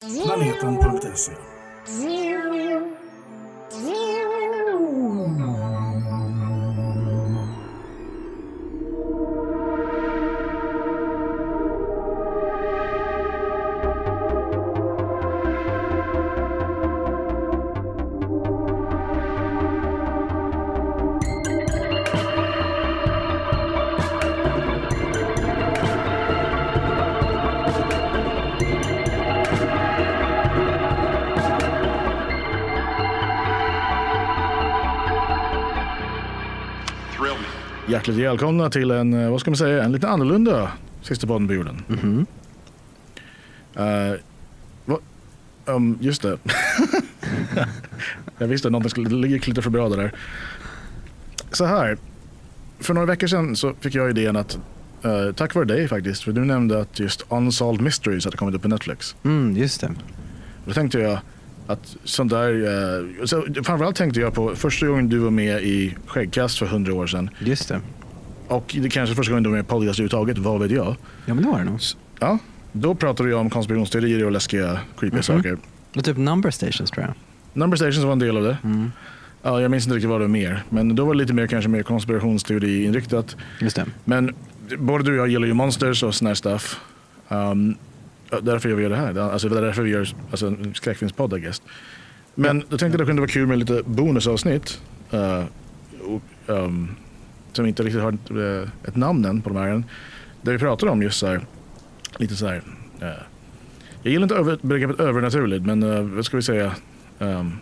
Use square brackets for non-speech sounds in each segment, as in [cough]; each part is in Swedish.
Planeten.se Hjärtligt välkomna till en, eh, vad ska man säga, en lite annorlunda sista podden på jorden. Mhm. Eh, vad- um, just det. [laughs] jag visste att någonting skulle, ligger lite för bra där. Så här, för några veckor sedan så fick jag idén att, eh, tack vare dig faktiskt, för du nämnde att just Unsolved Mysteries hade kommit upp på Netflix. Mm, just det. Då tänkte jag att sånt där, eh, så framförallt tänkte jag på första gången du var med i Skäggkast för hundra år sedan. Just det. Och det kanske första gången du var med i podcast överhuvudtaget, vad vet jag. Ja, men det var det nog. Ja, då pratade jag om konspirationsteorier och läskiga, creepy Mhm. saker. Och typ number stations tror jag. Number Stations var en del av det. Mm. Ja, jag minns inte riktigt vad det var mer. Men då var det lite mer kanske mer konspirationsteori-inriktat. Just det. Men både du och jag gillar ju monsters och sån här stuff. Um, därför gör vi det här. Alltså, det är därför vi gör alltså, en skräckfilmspodd, I guess. Men då tänkte jag att det kunde vara kul med lite bonusavsnitt. Uh, och, um, som inte riktigt har ett, eh, ett namn än på de här. Där vi pratar om just så här, lite så här. eh, jag gillar inte över, begreppet övernaturligt, men eh, vad ska vi säga? Um,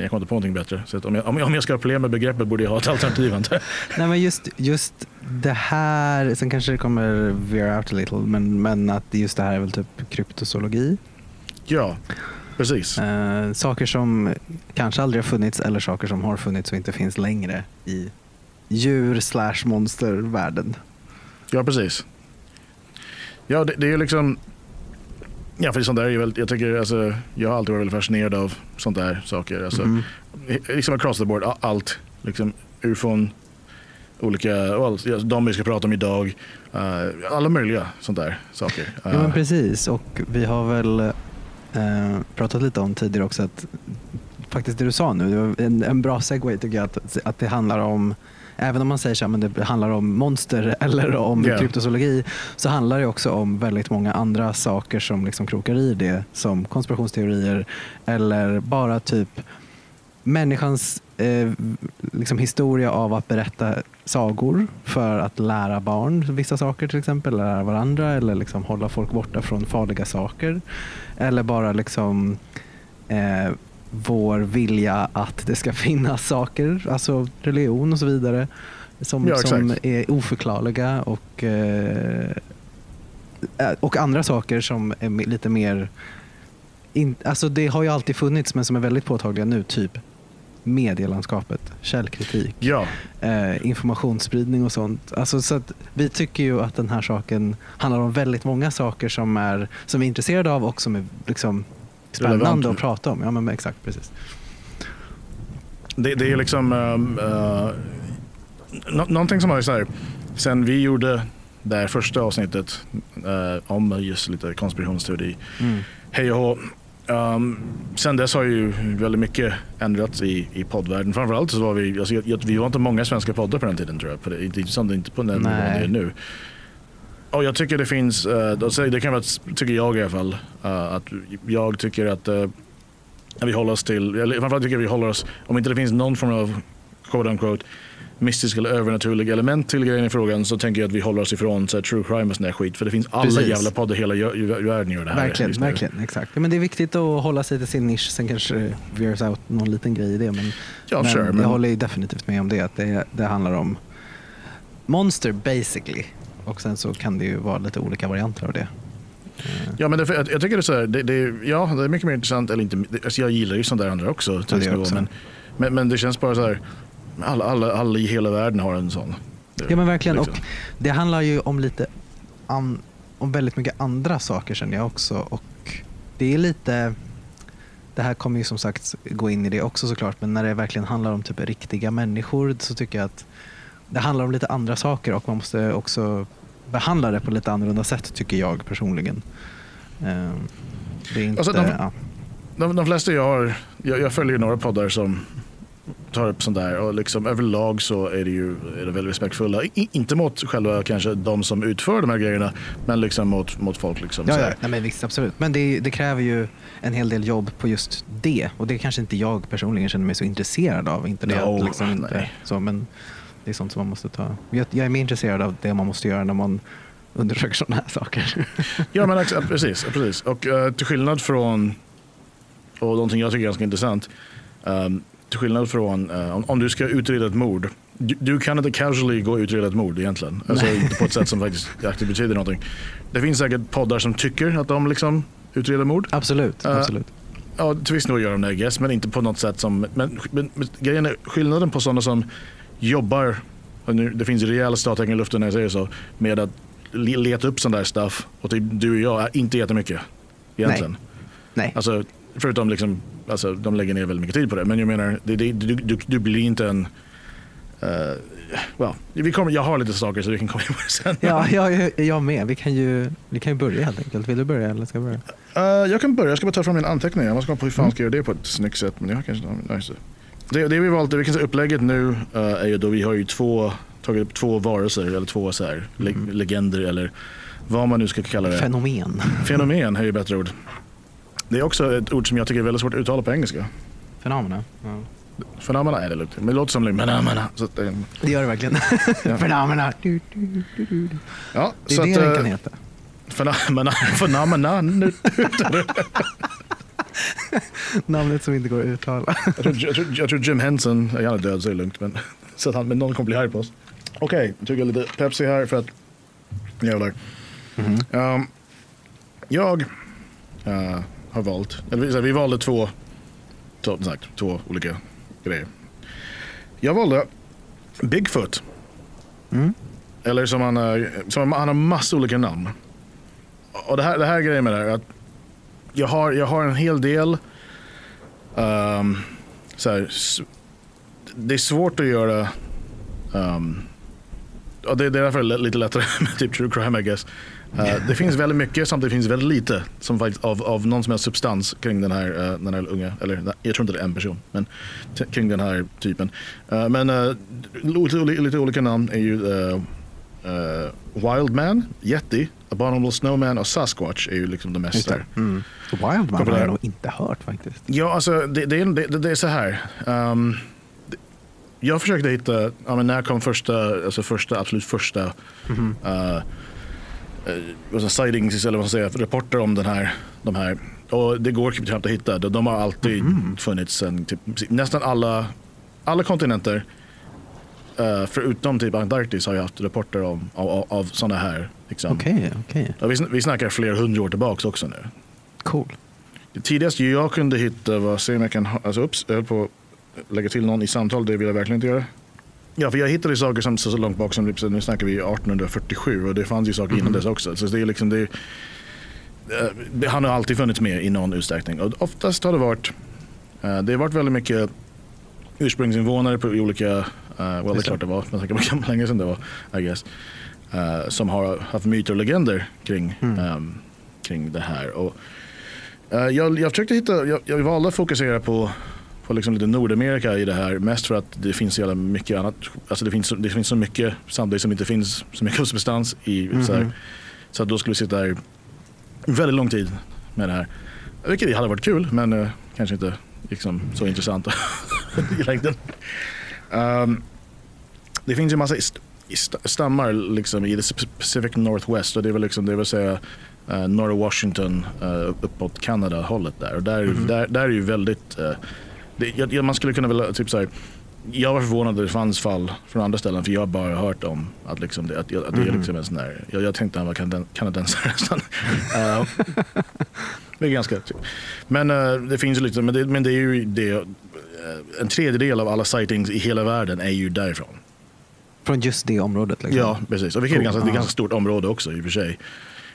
jag kommer inte på någonting bättre. Så om, jag, om, jag, ska ha problem med begreppet borde jag ha ett alternativ. [laughs] Nej, men just, just det här, sen kanske det kommer veer out a little, men, men att just det här är väl typ kryptozoologi. Ja, precis. Eh, saker som kanske aldrig har funnits eller saker som har funnits och inte finns längre i djur slash monstervärlden. Ja, precis. Ja, det, det är ju liksom... Ja, för sånt där är ju väldigt, jag tycker, alltså, jag har alltid varit väldigt fascinerad av sånt där saker. Alltså, Mhm. Liksom across the board, allt. Liksom ufon, olika, ja, de vi ska prata om idag. eh, alla möjliga sånt där saker. Ja, men Eh, precis. Och vi har väl eh, pratat lite om tidigare också att faktiskt det du sa nu, det var en, en bra segway tycker jag, att, att det handlar om Även om man säger men det handlar om monster [laughs] eller om Ja. kryptozoologi så handlar det också om väldigt många andra saker som liksom krokar i det som konspirationsteorier eller bara typ människans eh, liksom historia av att berätta sagor för att lära barn vissa saker till exempel, eller lära varandra eller liksom hålla folk borta från farliga saker. Eller bara liksom eh, vår vilja att det ska [laughs] finnas saker, alltså religion och så vidare, som, Ja, som är oförklarliga och, eh, eh, och andra saker som är lite mer in, alltså det har ju alltid funnits men som är väldigt påtagliga nu, typ medielandskapet, källkritik, ja, eh, informationsspridning och sånt. Alltså, så att vi tycker ju att den här saken handlar om väldigt många saker som, är, som vi är intresserade av och som är liksom. Spännande att prata om. Ja, men exakt, precis. det, det är liksom um, uh, nå- någonting som har så här, sen vi gjorde det här första avsnittet eh, om just lite konspirationsteori Mm. Hej och hå. Um, sen dess har ju väldigt mycket ändrats i, i poddvärlden. Framförallt så var vi, alltså, vi var inte många svenska poddar på den tiden tror jag. För det, inte, inte, inte på den nivån det är nu. Och jag tycker det finns, uh, det kan vara, tycker jag i alla fall, uh, att jag tycker att uh, vi håller oss till, eller framförallt tycker jag vi håller oss, om inte det finns någon form av quote unquote mystisk eller övernaturlig element till grejen i frågan så tänker jag att vi håller oss ifrån så här, true crime och sån där skit. För det finns alla Precis. jävla poddar i hela världen gör det här. Verkligen, verkligen. Exakt. Ja, men det är viktigt att hålla sig till sin nisch. Sen kanske veers out någon liten grej i det. Men, Ja, men sure, jag men- håller ju definitivt med om det. Att det, det handlar om monster basically. Och sen så kan det ju vara lite olika varianter av det. Eh, Ja, men det, jag, jag tycker det är så här, det, det, ja, det är mycket mer intressant, eller inte, alltså jag gillar ju sånt där andra också. Till det också. Men, men, men det känns bara så här, alla, alla, alla i hela världen har en sån. Ja men verkligen. Liksom. Och det handlar ju om lite an, om väldigt mycket andra saker känner jag också. Och det är lite, det här kommer ju som sagt gå in i det också såklart, men när det verkligen handlar om typ riktiga människor så tycker jag att det handlar om lite andra saker och man måste också behandla det på lite annorlunda sätt tycker jag personligen. Ehm, Det är inte, Alltså, de- ja. De, de flesta jag har, jag, jag följer några poddar som tar upp sånt där och liksom överlag så är det ju är det väldigt respektfulla. I, inte mot själva kanske de som utför de här grejerna men liksom mot, mot folk. Liksom, Ja, ja. Nej, men visst, absolut. Men det, det kräver ju en hel del jobb på just det. Och det kanske inte jag personligen känner mig så intresserad av. Inte det, No, liksom inte, nej. så, men det är sånt som man måste ta. Jag, jag är mer intresserad av det man måste göra när man undersöker sådana här saker. [laughs] Ja, men precis. precis. Och eh, till skillnad från, och någonting jag tycker är ganska intressant, ehm, till skillnad från eh, om, om du ska utreda ett mord, du, du kan inte casually gå och utreda ett mord egentligen. Alltså inte på ett sätt som faktiskt [laughs] aktivt betyder någonting. Det finns säkert poddar som tycker att de liksom utreder mord. absolut. Eh, absolut. Ja, till viss nivå gör de det, I guess, men inte på något sätt som... Men, men, men grejen är, skillnaden på sådana som jobbar, nu, det finns rejäla citattecken i luften när jag säger så, med att le- leta upp sån där stuff och typ du och jag är inte jättemycket egentligen. Nej. Alltså, förutom liksom, alltså, de lägger ner väldigt mycket tid på det. Men jag menar, det, det, du, du, du blir inte en... Uh, well, vi kommer, jag har lite saker så vi kan komma in på det sen. Ja, jag, jag med. Vi kan, ju, vi kan ju börja helt enkelt. Vill du börja eller ska jag börja? Eh, jag kan börja, jag ska bara ta fram min anteckning. Jag måste komma på hur fan ska jag göra det på ett snyggt sätt. Men jag kanske, just det. Det, vi valt, vi kan säga upplägget nu eh, är ju då vi har ju två, tagit upp två varelser eller två så här, le, legender eller vad man nu ska kalla det. Fenomen. Fenomen är ju bättre ord. Det är också ett ord som jag tycker är väldigt svårt att uttala på engelska. Fenomena. Ja. Fenomena är det lugnt. Men det låter som fenomena. Så att, eh, Det gör det verkligen. Fenomena. Du, du, du, ja, Det är så det att, den eh, kan heta. Fenomena. Fenomena. [laughs] Namnet som inte går att uttala. Jag tror, jag, tror, jag tror Jim Henson, han är död så är det lugnt. Men, så att han, men någon kommer bli arg på oss. Okej, jag tog lite Pepsi här för att jävlar. Um, jag eh, har valt, eller vi- så här, vi valde två, två, sagt, två olika grejer. Jag valde Bigfoot. Mm. Eller som han, som han har massa olika namn. Och det här, det här är grejen med det här, att jag har, jag har en hel del Um, så här, det är svårt att göra ehm, um, och det, det är därför det är lite lättare [laughs] med typ true crime I guess. Uh, det finns väldigt mycket samtidigt finns väldigt lite som faktiskt, av, av någon som helst substans kring den här, uh, den här unga, eller jag tror inte det är en person, men t- kring den här typen. Uh, men uh, lite, lite olika namn är ju uh, uh, Wildman, Yeti, Abominable Snowman och Sasquatch är ju liksom de mest där. Mm. Wildman har jag nog inte hört faktiskt. Ja, alltså det, det, är, det, det är så här. Det- jag försökte hitta, ja, men när kom första, alltså första, absolut första vad ska jag säga, sightings, eller vad man säger, rapporter om den här, de här. Och det går knappt att hitta. De, har alltid funnits sen typ, nästan alla, alla kontinenter. Eh, förutom typ Antarktis har jag haft rapporter om, av, av, sådana här. Liksom. Okej, okej. Ja, vi, vi snackar flera hundra år tillbaka också nu. Cool. Det tidigaste jag kunde hitta var, se om jag kan, alltså ups, jag höll på att lägga till någon i samtal, det vill jag verkligen inte göra. Ja, för jag hittade saker som så, så långt bak som, typ, nu snackar vi 1847 och det fanns ju saker innan dess också. Så det är liksom, det, är- eh, det, han har alltid funnits med i någon utsträckning. Och oftast har det varit, eh, det har varit väldigt mycket ursprungsinvånare på olika, uh, well det är det. klart det var, men det var [laughs] länge sedan det var, I guess. eh, som har haft myter och legender kring, ehm, kring det här. Och, Eh, jag, jag försökte hitta, jag, jag valde att fokusera på, på liksom lite Nordamerika i det här. Mest för att det finns så jävla mycket annat. Alltså det, finns, så- det finns så mycket samtidigt som inte finns så mycket [laughs] substans i. Så, här. så att då skulle vi sitta här väldigt lång tid med det här. Vilket hade varit kul men eh, kanske inte liksom, så intressant [laughs] i längden. Ehm, det finns ju massa st- st- stammar liksom i the Pacific Northwest och det är väl liksom, det vill säga uh, norra Washington uh, uppåt Kanada hållet där. Och där, där, där är ju väldigt, eh, det, man skulle kunna vilja, typ så här, jag var förvånad att det fanns fall från andra ställen för jag har bara hört om att, liksom det, att, att det är liksom en sån där, jag, jag tänkte han var kanaden- kanadensare nästan. [laughs] Eh, det är ganska, men eh, det finns ju lite, men det, men det är ju det, eh, en tredjedel av alla sightings i hela världen är ju därifrån. Från just det området? Liksom. Ja, precis. Och vilket är ganska, det är Ja. ganska stort område också i och för sig.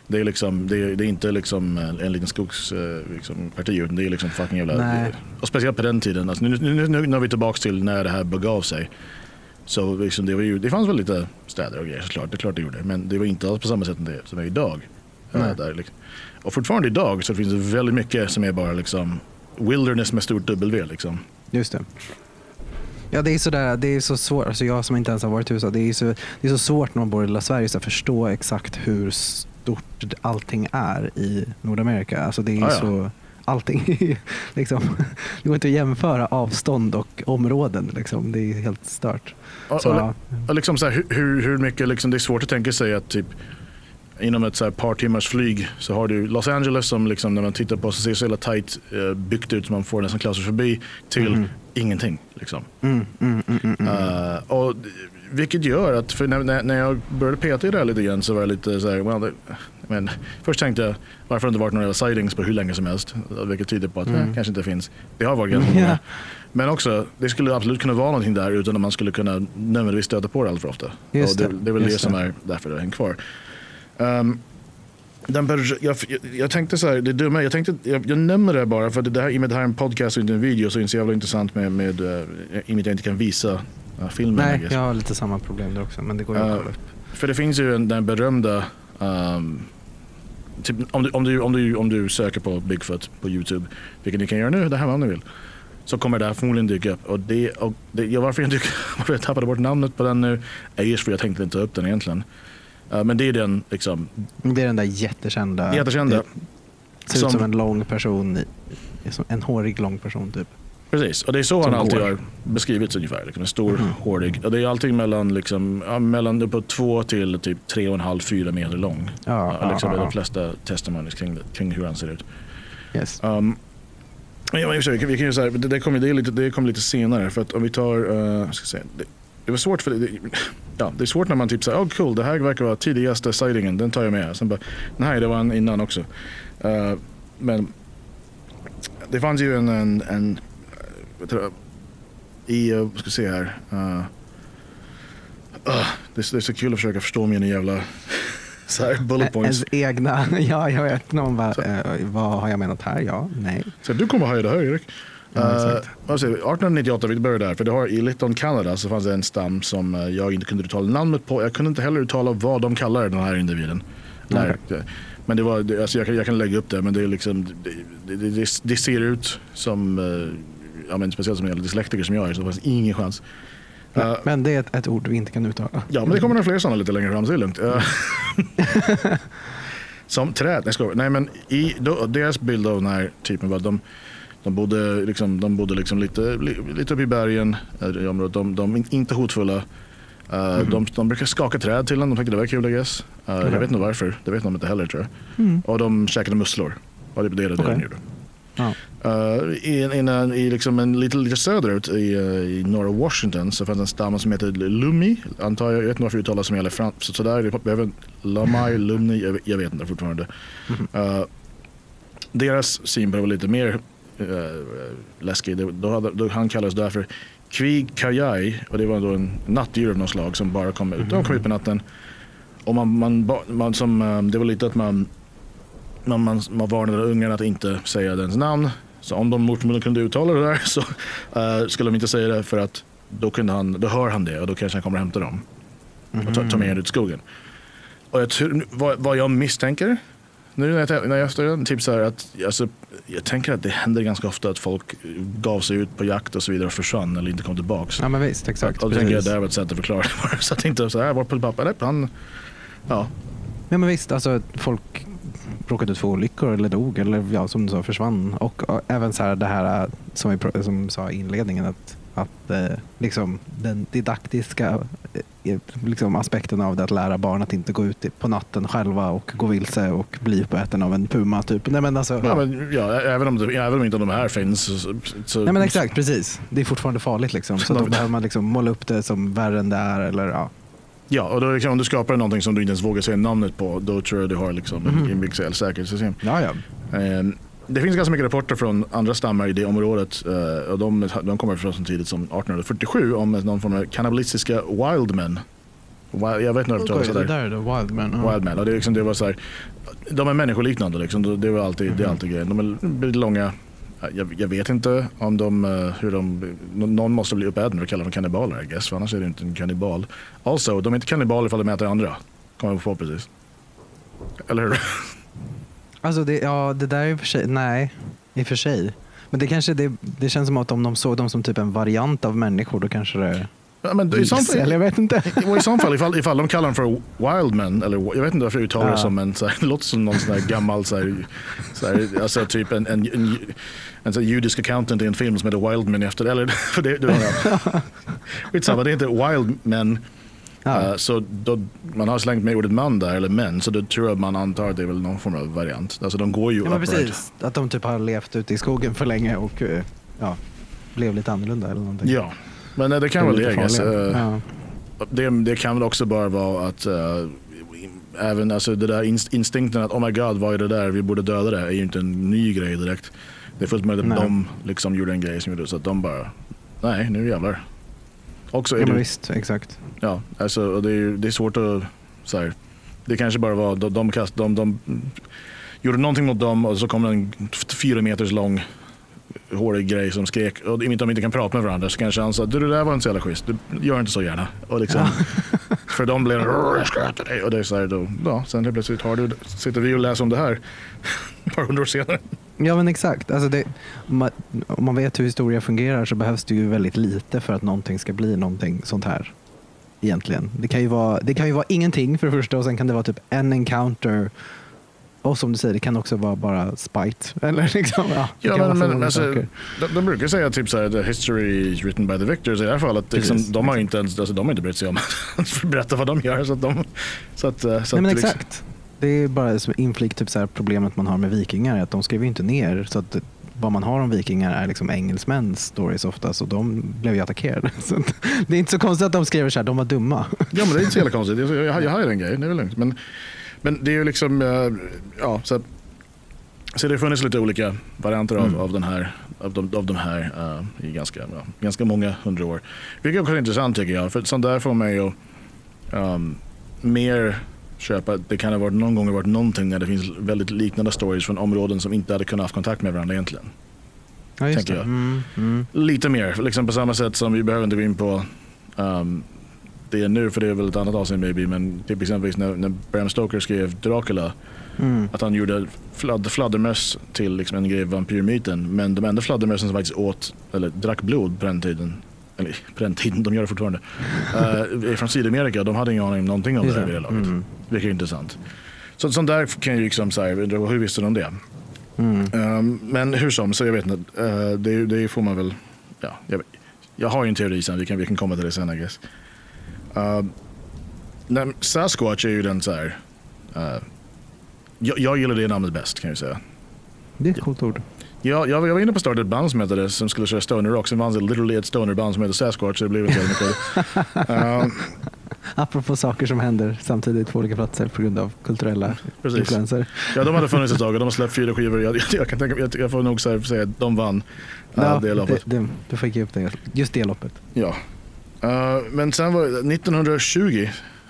Det är, liksom, det är, det är inte liksom en, en liten skogsparti liksom, parti, utan det är liksom fucking jävla... Nej. Och speciellt på den tiden. Alltså, nu, nu, nu, nu är vi tillbaka till när det här begav sig. Så liksom, det, var ju, det fanns väl lite städer och grejer såklart, det är klart det gjorde. Men det var inte alls på samma sätt som det som är idag. eh, Nej. där. Liksom. Och fortfarande idag så finns det väldigt mycket som är bara liksom wilderness med stort W. Liksom. Just det. Ja, det är, sådär, det är så svårt. Alltså jag som inte ens har varit i USA. Det är så, det är så svårt när man bor i lilla Sverige att förstå exakt hur stort allting är i Nordamerika. Alltså det är Ja, ja. så... Allting [laughs] liksom, Det går inte att jämföra avstånd och områden. Liksom. Det är helt stört. Och, Så, och, ja. och liksom så här, hur- hur, hur mycket, liksom, det är svårt att tänka sig att typ inom ett så par timmars flyg så har du Los Angeles som liksom, när man tittar på så ser så jävla tajt eh, byggt ut som man får nästan klaustrofobi till Mhm. ingenting. Liksom. Mm, mm, mm, mm, mm. Eh, och, vilket gör att för när, när, jag började peta i det här lite grann så var jag lite så här, well, det, men, först tänkte jag varför har det inte varit några sightings på hur länge som helst? Vilket tyder på att Mm. det kanske inte finns. Det har varit ganska [laughs] många. Men också, det skulle absolut kunna vara någonting där utan att man skulle kunna nödvändigtvis stöta på det allt för ofta. Just och det, det, är väl det som är därför det hänger kvar. Um, den jag, jag, jag tänkte så här, det dumma, jag, tänkte, jag, jag nämner det bara för att det här, i och med det här är en podcast och inte en video så är det så jävla intressant med, med uh, i och med att jag inte kan visa uh, filmen. Nej, jag har lite samma problem där också. Men det går ju att Eh, kolla upp. För det finns ju en, den berömda, um, typ, om, du, om, du, om, du, om du söker på Bigfoot på YouTube, vilket ni kan göra nu, det här om ni vill, så kommer det här förmodligen dyka upp. Och det, och det, ja, varför, jag, dyker, [laughs] varför jag tappade bort namnet på den nu är just för jag tänkte inte ta upp den egentligen. Uh, men det är den, liksom, Det är den där jättekända. jättekända. Det ser som- ut som en lång person. En hårig lång person typ. Precis, och det är så han Som alltid går. har beskrivits ungefär. Liksom, en stor, Mhm. hårig. Och det är allting mellan, liksom, ja, mellan uppåt två till typ tre och en halv, fyra meter lång. Ja, Ja, liksom, ja. De flesta testimonies kring, kring hur han ser ut. Yes. Um, ja, men vi kan, vi kan ju säga, det, det, kommer, det, kommer lite senare. För att om vi tar, uh, ska säga, det, det var svårt för det, ja, det är svårt när man typ säger, oh cool, det här verkar vara tidigaste sightingen, den tar jag med. Sen bara, nej det var en innan också. Uh, men det fanns ju en, en, en eh, jag, i, uh, vad ska jag säga här, uh, uh, det, är, det är så kul att försöka förstå mina jävla [laughs] så här bullet points. Ens egna, [laughs] ja jag vet. Någon bara, eh, vad har jag menat här? Ja, nej. Så du kommer höja det här Erik. Ja, Eh, vad säger vi? 1898, vi börjar där. För det har, I Litton, Kanada så fanns det en stam som eh, jag inte kunde uttala namnet på. Jag kunde inte heller uttala vad de kallar den här individen. Nej. Nej. Men det var, alltså jag, kan, jag kan lägga upp det, men det, är liksom, det, det, det, ser ut som, eh, ja, men speciellt som gäller dyslektiker som jag är, så det fanns ingen chans. Men, Eh, men det är ett, ett ord vi inte kan uttala. Ja, men det kommer några fler sådana lite längre fram, så det är lugnt. Eh, [laughs] Som träd, nej, nej men i då, deras bild av den här typen var att de, de bodde, liksom, de bodde liksom lite, li, lite uppe i bergen eh, i området. De, de är inte hotfulla. Mhm. de, de brukar skaka träd till den, de tyckte det var kul I guess. Okej. Jag vet inte varför, det vet de inte heller tror jag. Mm. Och de käkade musslor. Och det var det, Okej. de gjorde. Ja. Uh, i, en- i, liksom en, lite, lite söderut i, i norra Washington så fanns en stam som heter Lumi. Antar jag, jag vet inte varför det uttalas som gäller frans. Så, sådär, det behöver Lamai, Lumni, jag, vet- jag vet inte fortfarande. Uh, deras syn på det var lite mer uh, läskig. Det, då hade, då, han kallades därför Kvig Kajai och det var då en nattdjur av något slag som bara kom ut. De kom ut på natten. Och man, man, man, som, eh, det var lite att man man, man, man varnade ungarna att inte säga dens namn. Så om de mot förmodan kunde uttala det där [laughs] så eh, skulle de inte säga det för att då, kunde han, då hör han det och då kanske han kommer och hämtar dem och ta, ta med er ut i skogen. Och jag, vad, vad jag misstänker nu när jag, när jag står typ så här att alltså, jag tänker att det händer ganska ofta att folk gav sig ut på jakt och så vidare och försvann eller inte kom tillbaks. ja, men visst. Exakt. och då tänker jag att det här var ett sätt att förklara det [laughs] så att inte så här var på pappa. Nej, han, ja, Ja, men visst, alltså, folk råkade ut för olyckor eller dog eller ja, som du sa försvann. Och, och även så här, det här äh, som vi som sa i inledningen att, att eh, liksom, den didaktiska eh, liksom, aspekten av det att lära barn att inte gå ut på natten själva och gå vilse och bli uppäten av en puma. Typ. Nej, men alltså, ja, men, ja, även, om även om inte de här finns så, så Nej men exakt, precis. Det är fortfarande farligt liksom. Så då behöver man liksom måla upp det som värre än det är. Eller, ja. Ja, och då liksom, om du skapar någonting som du inte ens vågar säga namnet på, då tror jag du har liksom Mhm. en inbyggd säkerhetssystem. Ja, ja. Eh, det finns ganska mycket rapporter från andra stammar i det området eh, och de, de kommer från så tidigt som 1847 om någon form av kannibalistiska wildmen. Wild, jag vet inte vad det uttalas det där. där är det, Wildman. Ja. Wildmen. Det, liksom, det var så här, de är människoliknande. Liksom. Det, var alltid, det är Mhm. alltid grejen. De är lite långa. Jag, jag vet inte om de, eh, hur de, nå- någon måste bli uppäten och kalla dem kannibaler I guess, för annars är det inte en kannibal. Also, de är inte kannibaler ifall de äter andra. Kommer jag på precis. Eller hur? [laughs] Alltså det, ja, det där är i och för sig, nej, i och för sig. Men det kanske det, det känns som att om de såg dem som typ en variant av människor då kanske det Ja, men i sånt Eller jag vet inte. I så fall, ifall, ifall de kallar dem för wildmen, eller jag vet inte varför jag uttalar det Ja. som, men så här, [laughs] det låter som någon sån här gammal, så här, så här, alltså typ en, en, en, en så judisk accountant i en film som heter Wildman efter, eller [laughs] för det, det var [laughs] Skitsamma, det heter Wildmen. Ja. Eh, så då, man har slängt med ordet man där, eller män, så då tror jag man antar att det är väl någon form av variant. Alltså de går ju Ja, men upright. precis. Att de typ har levt ute i skogen för länge och eh, ja, blev lite annorlunda eller någonting. Ja, men eh, det kan väl det, guess. farliga. Eh, Ja. det, det kan väl också bara vara att eh, även alltså det där inst- instinkten att oh my god vad är det där, vi borde döda det är ju inte en ny grej direkt. Det är fullt möjligt att de liksom gjorde en grej som gjorde så att de bara, nej nu jävlar. Också Ja, men det, visst, exakt. ja, alltså, och det, är, det är svårt att, så här, det kanske bara var, de, de, kast, de, de gjorde någonting mot dem och så kom en fyra meters lång hårig grej som skrek. Och om de inte kan prata med varandra så kanske han sa du det där var inte så jävla schysst, du gör inte så gärna. Och liksom, [laughs] För de blev jag ska äta dig. Och det är så här, då, ja, sen helt plötsligt har du, sitter vi och läser om det här [laughs] ett par hundra år senare. Ja men exakt. Alltså det, om, man, om man vet hur historia fungerar så behövs det ju väldigt lite för att någonting ska bli någonting sånt här. Egentligen. Det kan ju vara, det kan ju vara ingenting för det första och sen kan det vara typ en encounter. Och som du säger, det kan också vara bara spite. [laughs] Eller liksom, ja, Ja, men, men, alltså, de, de brukar säga typ så här, the history is written by the victors. I det här fallet, liksom, de har inte ens, alltså, de har inte brytt sig om [laughs] att berätta vad de gör. Så att de, så att, eh, så Nej men att, liksom- exakt. Det är bara som inflik typ så här problemet man har med vikingar. Att de skriver inte ner. Så att vad man har om vikingar är liksom engelsmäns stories oftast. Och de blev ju attackerade. [laughs] Så det är inte så konstigt att de skriver så här, de var dumma. Ja men det är inte så jävla konstigt. Jag, jag, jag har ju den grejen, det är väl lugnt. Men, men det är ju liksom, eh, ja så, att- så det har funnits lite olika varianter av, Mm. av den här, av de, av de här eh, i ganska, ja, ganska många hundra år. Vilket också är intressant tycker jag, för sånt där får mig att um, mer köpa, det kan ha varit någon gång varit någonting när det finns väldigt liknande stories från områden som inte hade kunnat ha kontakt med varandra egentligen. Ja, Tänker jag. Mm, mm. Lite mer, liksom på samma sätt som vi behöver inte gå in på um, det nu för det är väl ett annat avsnitt maybe men typ exempelvis när, när Bram Stoker skrev Dracula Mm. att han gjorde fladd, fladdermöss till liksom en grej av vampyrmyten men de enda fladdermössen som faktiskt åt eller drack blod på den tiden eller på den tiden, de gör det fortfarande är från Sydamerika de hade ingen aning om någonting om Just det här vid det laget Mm. vilket är intressant så, sånt där kan ju liksom undra, hur visste de det? Mm. Um, men hur som, så jag vet inte. Uh, det, det får man väl... Ja, jag, jag har ju en teori sen, vi kan, vi kan komma till det sen I guess. Uh, nej, Sasquatch är ju den så här... Uh, jag, jag gillar det namnet bäst kan jag säga. Det är ett coolt ord. Jag, jag, jag var inne på att starta ett band som hette det, som skulle köra stoner rock. Sen fanns det literally ett stonerband som heter Sasquatch, så det blev inte så mycket. uh, [laughs] Apropå saker som händer samtidigt på olika platser på grund av kulturella Precis. influenser. ja, de hade funnits ett tag och de har släppt fyra skivor. Jag, jag, jag, kan tänka, jag, jag får nog säga att de vann uh, Ja, det loppet. det, det, du fick ge upp det. Just det loppet. Ja. Eh, men sen var det 1920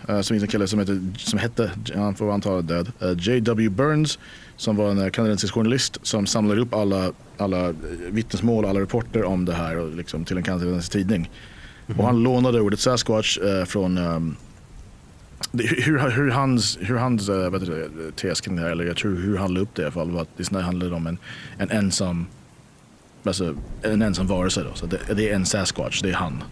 uh, så finns en kille som, heter, som hette, han får anta död, uh, J.W. Burns som var en eh, kanadensisk journalist som samlade upp alla, alla eh, vittnesmål alla rapporter om det här och liksom, till en kanadensisk tidning. Mm. Och han lånade ordet Sasquatch eh, från um, det, hur, hur hans, hur hans äh, vet du, tes kring det här, eller jag tror hur han la upp det i alla fall, var att det handlade om en, en ensam Alltså en ensam varelse då, så det, det är en Sasquatch, det är han.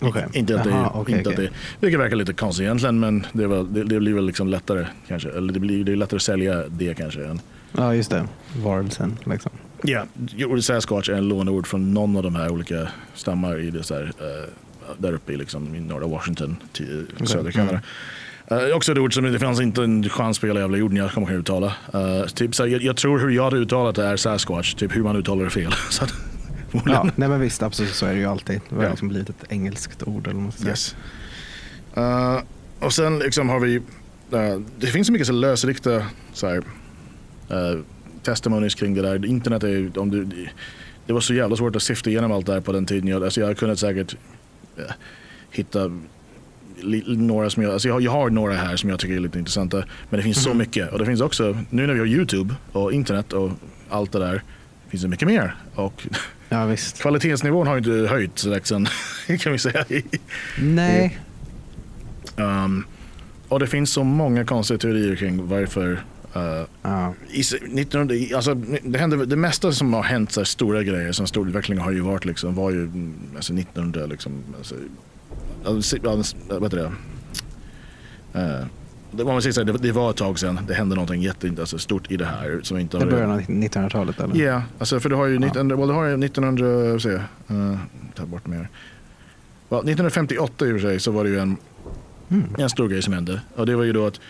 Okej. Inte att, det, Jaha, okej, inte okej. att det, vilket verkar lite konstigt egentligen men det, var, det, det blir väl liksom lättare kanske. Eller det blir det är lättare att sälja det kanske. Än. Ja, just det. Varelsen. Liksom. Ja, ordet Sasquatch är en låneord från någon av de här olika stammar i det så här, eh, där uppe i, liksom, i norra Washington, till södra Kanada. Eh, också ett ord som det fanns inte en chans på hela jävla jorden jag kommer ihåg uttala. Eh, typ, så här, jag, jag tror hur jag hade uttalat det är Sasquatch, typ hur man uttalar det fel. [laughs] Ja, nej men visst, absolut så är det ju alltid. Det har Ja. liksom blivit ett engelskt ord eller säga. Yes. Eh, och sen liksom har vi, eh, det finns så mycket så lösryckta så här, uh, testimonies kring det där. Internet är ju- om du, det var så jävla svårt att sifta igenom allt det här på den tiden. Jag, alltså jag hade kunnat säkert hitta några som jag, alltså jag, har- jag har några här som jag tycker är lite intressanta. Men det finns så mycket. Och det finns också, nu när vi har YouTube och internet och allt det där, finns det mycket mer. Och Ja, visst. kvalitetsnivån har ju inte höjt direkt sen, [laughs] kan vi säga. Nej. Um, och det finns så många konstiga teorier kring varför Eh, Ja. i, s- 1900, i- alltså, det, hände, det mesta som har hänt, så här, stora grejer som stor utveckling har ju varit liksom, var ju mm, alltså, 1900 liksom, alltså, alltså, vad heter det? Eh, det, var, man säger det, det var ett tag sedan det hände någonting jätte, alltså, stort i det här som inte har... början av 1900-talet eller? Ja, alltså för du har ju 19, well, du har ju 1900, vad säger jag, uh, ta bort mer. Well, 1958 i och för sig så var det ju en, Mm. en stor grej som hände. Och det var ju då att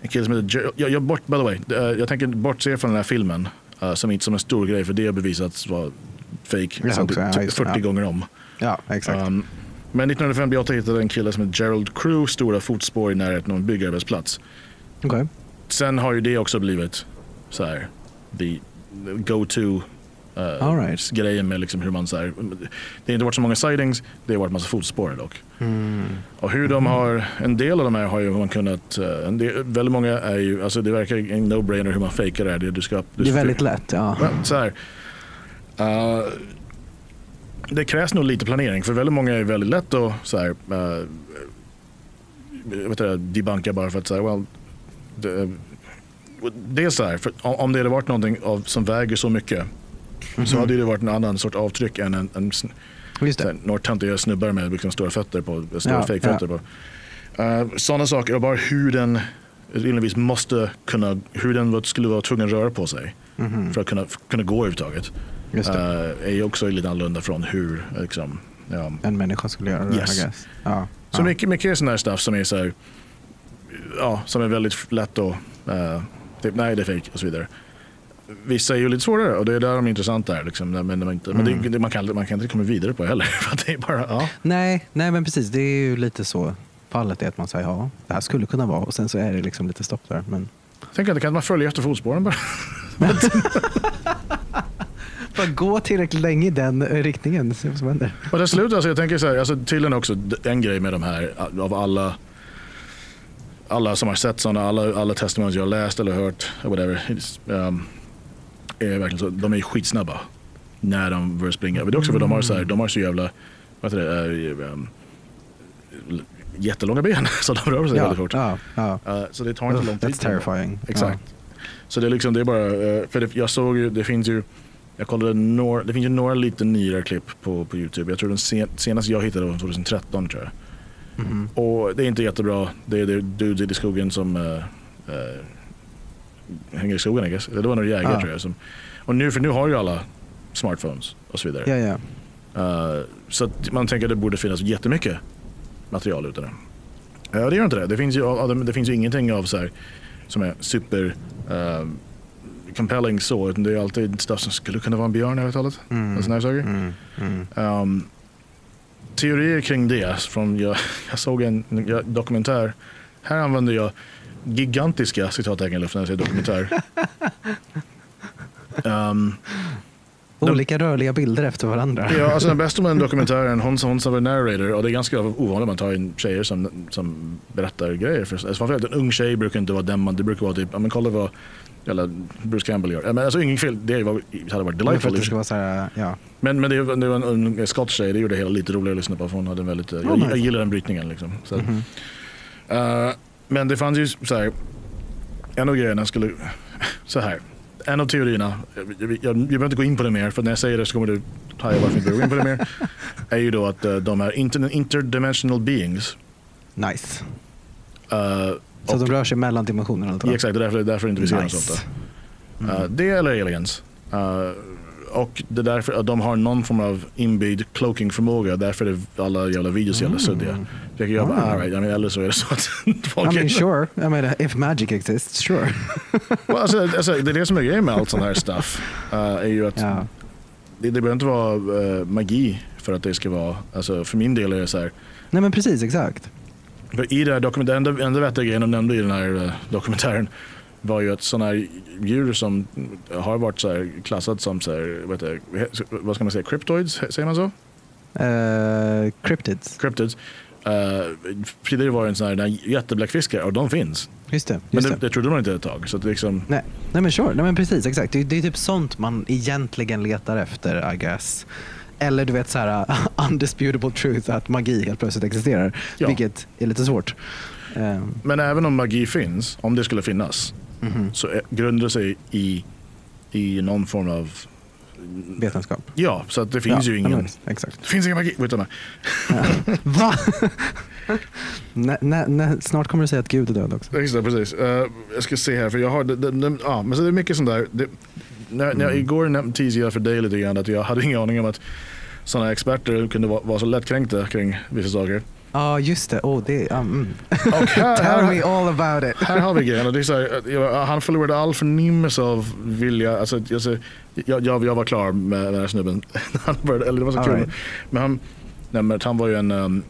en kille som heter, jag, jag, bort, by the way, eh, jag tänker bortse från den här filmen eh, som inte som en stor grej för det har bevisats vara fake Ja, också, ja, typ just 40 det, ja. gånger om. Ja, exakt. Um, men 1958 hittade en kille som heter Gerald Crew stora fotspår i närheten av en byggarbetsplats. Okej. Sen har ju det också blivit så här, the go-to All right. grejen med liksom hur man så här, det har inte varit så många sightings, det har varit massa fotspår dock. Mm. Och hur de har, en del av de här har ju man kunnat, eh, en del, väldigt många är ju, alltså det verkar en no-brainer hur man fejkar det här. Det, du ska, du, Det är väldigt lätt. Ja. Så här. eh, det krävs nog lite planering för väldigt många är väldigt lätt att så här, uh, vet du, debunka bara för att säga well, det, det är så här, för om det hade varit någonting av, som väger så mycket så hade det varit en annan sorts avtryck än en, en det. några töntiga snubbar med liksom stora fötter på, stora Ja, fejkfötter på. Uh, Sådana saker och bara hur den rimligtvis måste kunna, hur den skulle vara tvungen att röra på sig Mhm. för att kunna, kunna gå överhuvudtaget. Just det. Uh, är ju också lite annorlunda från hur, liksom, ja. En människa skulle göra det, Yes. Ja. Så ja. mycket, mycket sån här stuff som är så här, ja, som är väldigt lätt att, uh, typ nej det är fake och så vidare. Vissa är ju lite svårare och det är där de är intressanta är. Liksom, men men, inte, men Mm. det, det, man, kan, man kan inte komma vidare på heller. [laughs] För det är bara, ja. Nej, nej, men precis. Det är ju lite så. Fallet är att man säger ja, det här skulle kunna vara och sen så är det liksom lite stopp där. Men Tänk att kan man följa efter fotspåren bara. [laughs] [laughs] bara gå tillräckligt länge i den riktningen, se vad som händer. Och till slut, alltså, jag tänker så här, alltså, tydligen också en grej med de här, av alla alla som har sett sådana, alla, alla testimonies jag har läst eller hört, whatever, um, är verkligen så, de är skitsnabba när de börjar springa. Men det är också för de har så, här, de har så jävla, vad heter det, eh, um, jättelånga ben [laughs] så de rör sig Ja, väldigt fort. ja, ja. Uh, så det tar inte lång tid. That's terrifying. Exakt. Så det är liksom, det är bara, eh, för det, jag såg ju, det finns ju, jag kollade några, det finns ju några lite nyare klipp på, på Youtube. Jag tror den sen, senaste jag hittade var 2013 tror jag. Ja. Mhm. Och det är inte jättebra. Det är, det dudes i skogen som uh, uh, hänger i skogen I guess. Det var några jägare Ah. tror jag. Som, och nu, för nu har ju alla smartphones och så vidare. Ja, ja. Uh, så man tänker att det borde finnas jättemycket material ute där. Ja, det gör inte det. Det finns ju, det, finns ju ingenting av så här, som är super uh, compelling så. Utan det är alltid stuff som skulle kunna vara en björn överhuvudtaget. Mm. Och såna här saker. Mm. Mm. Um, teorier kring det. Från, jag, jag såg en jag, dokumentär. Här använder jag gigantiska citattecken i luften när jag säger dokumentär. [laughs] um, Olika rörliga bilder efter varandra. Ja, alltså den bästa med den [laughs] dokumentären, hon, hon som var narrator, och det är ganska ovanligt man tar in tjejer som, som berättar grejer. För, alltså, framförallt en ung tjej brukar inte vara den man, det brukar vara typ, men kolla vad eller Bruce Campbell gör. Ja, Men alltså fel, det var, hade varit delightful. det ska vara så här, ja. Men, men det, det var en ung skotsk tjej, det gjorde det hela lite roligare att lyssna på för hon hade en väldigt, jag, nice. jag gillar den brytningen liksom. Så, Mhm. Eh, men det fanns ju så här, en av grejerna skulle, så här, en av teorierna, jag, jag, jag behöver inte gå in på det mer för när jag säger det så kommer du haja varför jag inte gå in på det mer. [laughs] är ju då att eh, de är inter, interdimensional beings. Nice. Eh, Så de rör sig mellan dimensionerna? Ja, exakt, det är därför, därför så Nice. ofta. Mm. Uh, det eller aliens. Uh, och det är därför att de har någon form av inbyggd cloaking-förmåga. Därför är alla jävla videos jävla suddiga. Jag kan jobba, Ah. all right, I mean, eller så är det så att [laughs] folk I mean sure, I mean, if magic exists, sure. [laughs] Well, alltså, alltså, det är det som är grejen med allt sånt här stuff. Uh, är ju att ja. det, det behöver inte vara uh, magi för att det ska vara, alltså, för min del är det så här. Nej men precis, exakt. I det här dokumentären, enda, enda vettiga grejen de nämnde i den här uh, dokumentären var ju att sådana här djur som har varit så här klassat som så här, vad, heter vad ska man säga, cryptoids, säger man så? Uh, cryptids. Cryptids. Uh, tidigare var det en sån här, här jättebläckfiskar och de finns. Just det. Men Just det, det. det trodde man inte ett tag. Så att liksom, Nej. Nej men sure, Nej, men precis exakt. Det, det är typ sånt man egentligen letar efter I guess. Eller du vet så här [laughs] undisputable truth att magi helt plötsligt existerar. Ja. Vilket är lite svårt. Ehm, men även om magi finns, om det skulle finnas, så är- grundar sig i, i någon form av... Vetenskap. Ja, så att det finns ja, ju ingen... Exakt. Det finns ingen magi. Vet du, vad? Va? nä, nä, nä, snart kommer du säga att Gud är död också. Det, precis. Eh, jag ska se här, för jag har... Det, det, det, ja, men så det är mycket sånt där. Det, när, när jag igår teasade jag för dig lite grann att jag hade ingen aning om att sådana experter kunde vara, vara så lättkränkta kring vissa saker. Ja, just det. Oh, det. Och [laughs] här, Tell me all about it. här har vi grejen. och Det är så här, jag, han förlorade all förnimmelse av vilja. Alltså, alltså, jag, jag, jag var klar med den här snubben. [laughs] när han började, eller det var så All kul. right. Men han, nej, men han var ju en... Um,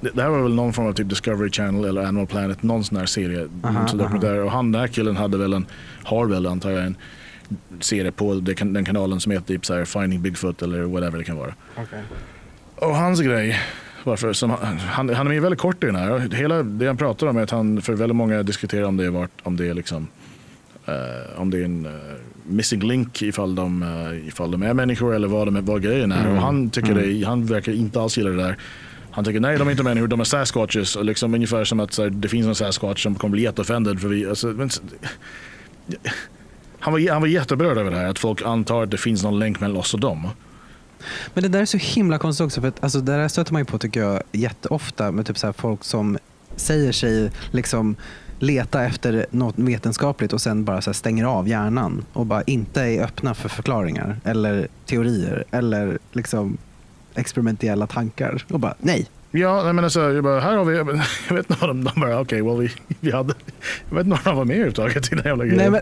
det, här var väl någon form av typ Discovery Channel eller Animal Planet, någon sån här serie. Aha, så dokumentär. Och han den här killen hade väl en, har väl antar jag en på det, kan- den kanalen som heter typ så här Finding Bigfoot eller whatever det kan vara. Och hans grej, varför, som han, han, han är väldigt kort i den här. Hela det han pratar om är att han, för väldigt många diskuterar om det är, vart, om det är liksom eh, om det är en eh, missing link ifall de, eh, ifall de är människor eller vad, de är, vad grejen är. Och han, tycker det, han verkar inte alls gilla det där. Han tycker nej, de är inte människor, de är sasquatches. Och liksom, ungefär som att så här, det finns en sasquatch som kommer bli jätteoffended. För vi, alltså, men, han, var, han var jätteberörd över det här, att folk antar att det finns någon länk mellan oss och dem. Men det där är så himla konstigt också. För att, alltså, det där stöter man ju på tycker jag jätteofta med typ så här, folk som säger sig liksom leta efter något vetenskapligt och sen bara så här, stänger av hjärnan och bara inte är öppna för förklaringar eller teorier eller liksom experimentella tankar. Och bara nej. Ja, men alltså, jag bara, här har vi, jag vet inte vad de, de bara, okej, well, vi, vi hade, [laughs] jag vet inte vad de var med överhuvudtaget i den jävla grejen. nej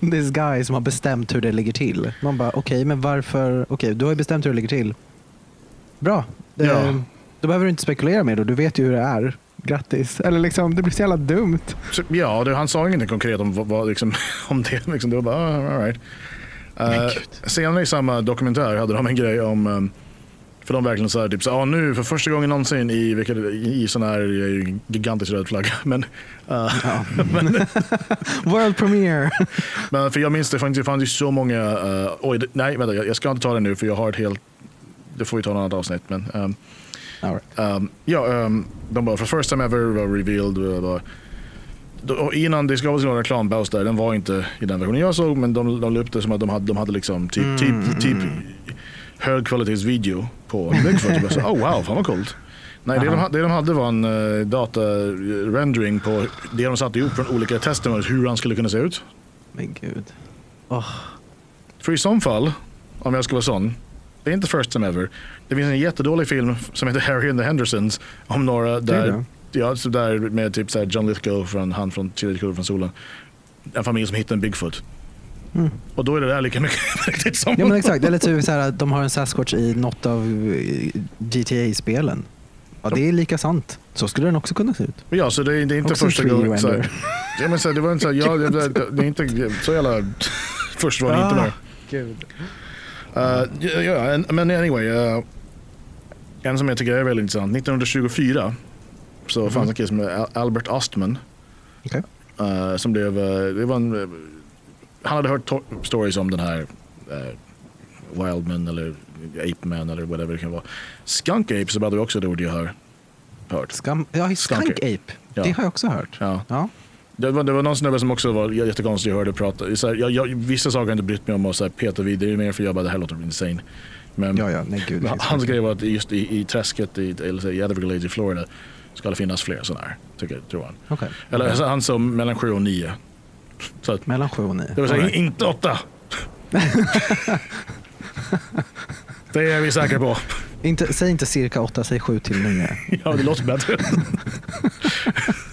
men [laughs] This guy som har bestämt hur det ligger till. Man bara okej, men varför? Okej, du har ju bestämt hur det ligger till. Bra. Det, Ja. Då behöver du inte spekulera mer då. Du vet ju hur det är. Grattis. Eller liksom, det blir så jävla dumt. Ja, det, han sa ingenting konkret om, vad, vad, liksom, [laughs] om det. Liksom, det var bara, ah, all right. Men Uh, gud. senare i samma dokumentär hade de en grej om, um, för de verkligen så här, typ så, ah, nu för första gången någonsin i, vilket, i, i sån här eh, gigantisk röd flagga. [laughs] Men, uh, [laughs] [laughs] World premiere. men för jag minns det fanns, det fanns ju så många, uh, oj, nej vänta, jag, jag ska inte ta det nu för jag har ett helt, det får vi ta i något annat avsnitt. Men, um, right. Um, ja, um, de bara, för first time ever revealed. Uh, bara, då, och innan det ska vara en reklampaus där, den var inte i den versionen jag såg, men de, de la upp det som att de hade, de hade liksom typ, Mm, typ, typ högkvalitetsvideo på Bigfoot. Bara så, oh wow, fan vad coolt. Nej, det de, det de hade var en uh, data-rendering på det de satte ihop från olika testimonies, hur han skulle kunna se ut. Men gud. Oh. För i som fall, om jag ska vara sån, det är inte first time ever. Det finns en jättedålig film som heter Harry and the Hendersons om några där, ja, så där med typ så här John Lithgow från han från kurvan från solen. En familj som hittar en Bigfoot. Mm. Och då är det där lika mycket [laughs] riktigt som... Ja men exakt, eller typ så här, att de har en Sasquatch i något av eh, GTA-spelen. Ja, det är lika sant. Så skulle den också kunna se ut. Ja, så det är, det är inte Också första gången. Så här, ja, men så här, det var inte så här, ja, det, det, är inte så jävla... [laughs] Först var det inte Ah. mer. Gud. Uh, ja, ja, en- men anyway. Uh, en som jag tycker är väldigt intressant. 1924 så fanns en kille som Al- Albert Ostman. Okej. eh, som blev, eh, det var en, han hade hört to- stories om den här uh, Wildman eller Ape Man eller whatever det kan vara. Skunk Ape så hade vi också det ord jag har hört. Skam, ja, Skunk Skunk Ape. Ja. Det har jag också hört. Ja. Ja. Det var, det var någon snubbe som också var jättekonstig jag hörde prata. Så här, jag, jag, vissa saker har jag inte brytt mig om att så här, peta vid. Det är mer för jag bara det här låter insane. Men Ja, ja, nej gud. hans grej var att just i, i träsket i, eller i Everglades i Florida ska det finnas fler sådana här, tycker, tror han. Okej. Eller alltså, han sa mellan sju och nio. Så att, Mellan sju och nio. det vill säga right. inte åtta. [laughs] det är vi säkra på. inte, säg inte cirka åtta, säg sju till nio. Ja, det låter bättre. [laughs]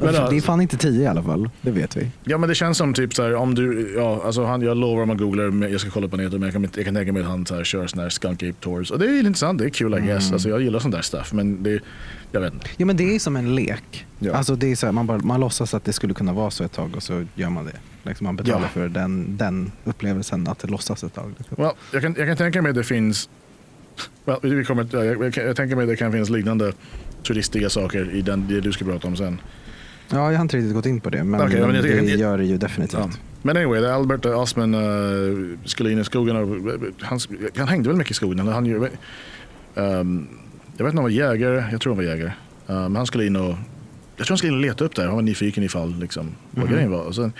Men, det är fan inte tio i alla fall. Det vet vi. Ja men det känns som typ så här, om du, ja alltså han, jag lovar om man googlar, jag ska kolla på nätet men jag kan, jag kan tänka mig att han så här, kör såna här skunk ape tours. Och det är intressant, det är kul I guess. Alltså jag gillar sånt där stuff men det, jag vet inte. Ja, men det är som en lek. Ja. Alltså, det är så här, man, bara, man låtsas att det skulle kunna vara så ett tag och så gör man det. Liksom man betalar Ja. för den, den upplevelsen att det låtsas ett tag. Liksom. Well, jag, kan, jag kan tänka mig att det finns, well, vi kommer, jag, jag, jag, jag tänker mig att det kan finnas liknande turistiga saker i den, det du ska prata om sen. Ja, jag har inte riktigt gått in på det, men, Okej, men det tycker- gör det ju definitivt. Ja. Men anyway, det Albert Osman uh, skulle in i skogen och han, han hängde väl mycket i skogen. Han, ehm, jag vet inte om han var jägare, jag tror han var jägare. Uh, men han skulle in och jag tror han skulle leta upp det här. Han var nyfiken ifall liksom, vad Mhm. grejen var. Och sen,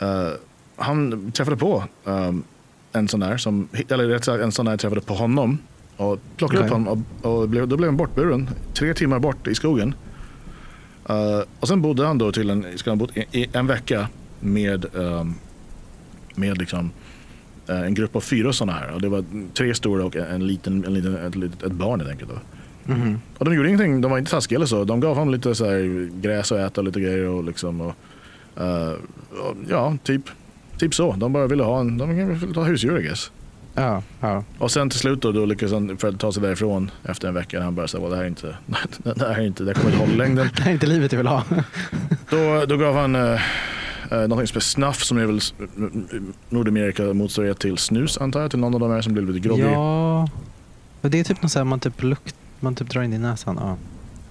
eh, han träffade på um, en sån där, som, eller rätt sagt en sån där träffade på honom. Och plockade Okej. upp honom och, och blev, då blev han bortburen. Tre timmar bort i skogen. Eh, och sen bodde han då till en, ska han bott i, en vecka med, ehm, med liksom, eh, en grupp av fyra sådana här. Och det var tre stora och en liten, en liten, ett, litet, ett barn helt enkelt. Då. Mhm. Och de gjorde ingenting, de var inte taskiga eller så. De gav honom lite så här gräs att äta och lite grejer. Och liksom, och, eh, och, ja, typ, typ så. De bara ville ha en, de ville ha husdjur I guess. Ja, ja. Och sen till slut då, då lyckades han för att ta sig därifrån efter en vecka. Han bara säga, [laughs] det här är inte, det här är inte, det kommer inte hålla längden. [laughs] Det här är inte livet jag vill ha. [laughs] Då, då gav han eh, eh, någonting som heter snuff som är väl Nordamerika motsvarighet till snus antar jag. Till någon av de här som blev lite groggy. Ja. Ja. Det är typ något så här man typ lukt, man typ drar in i näsan.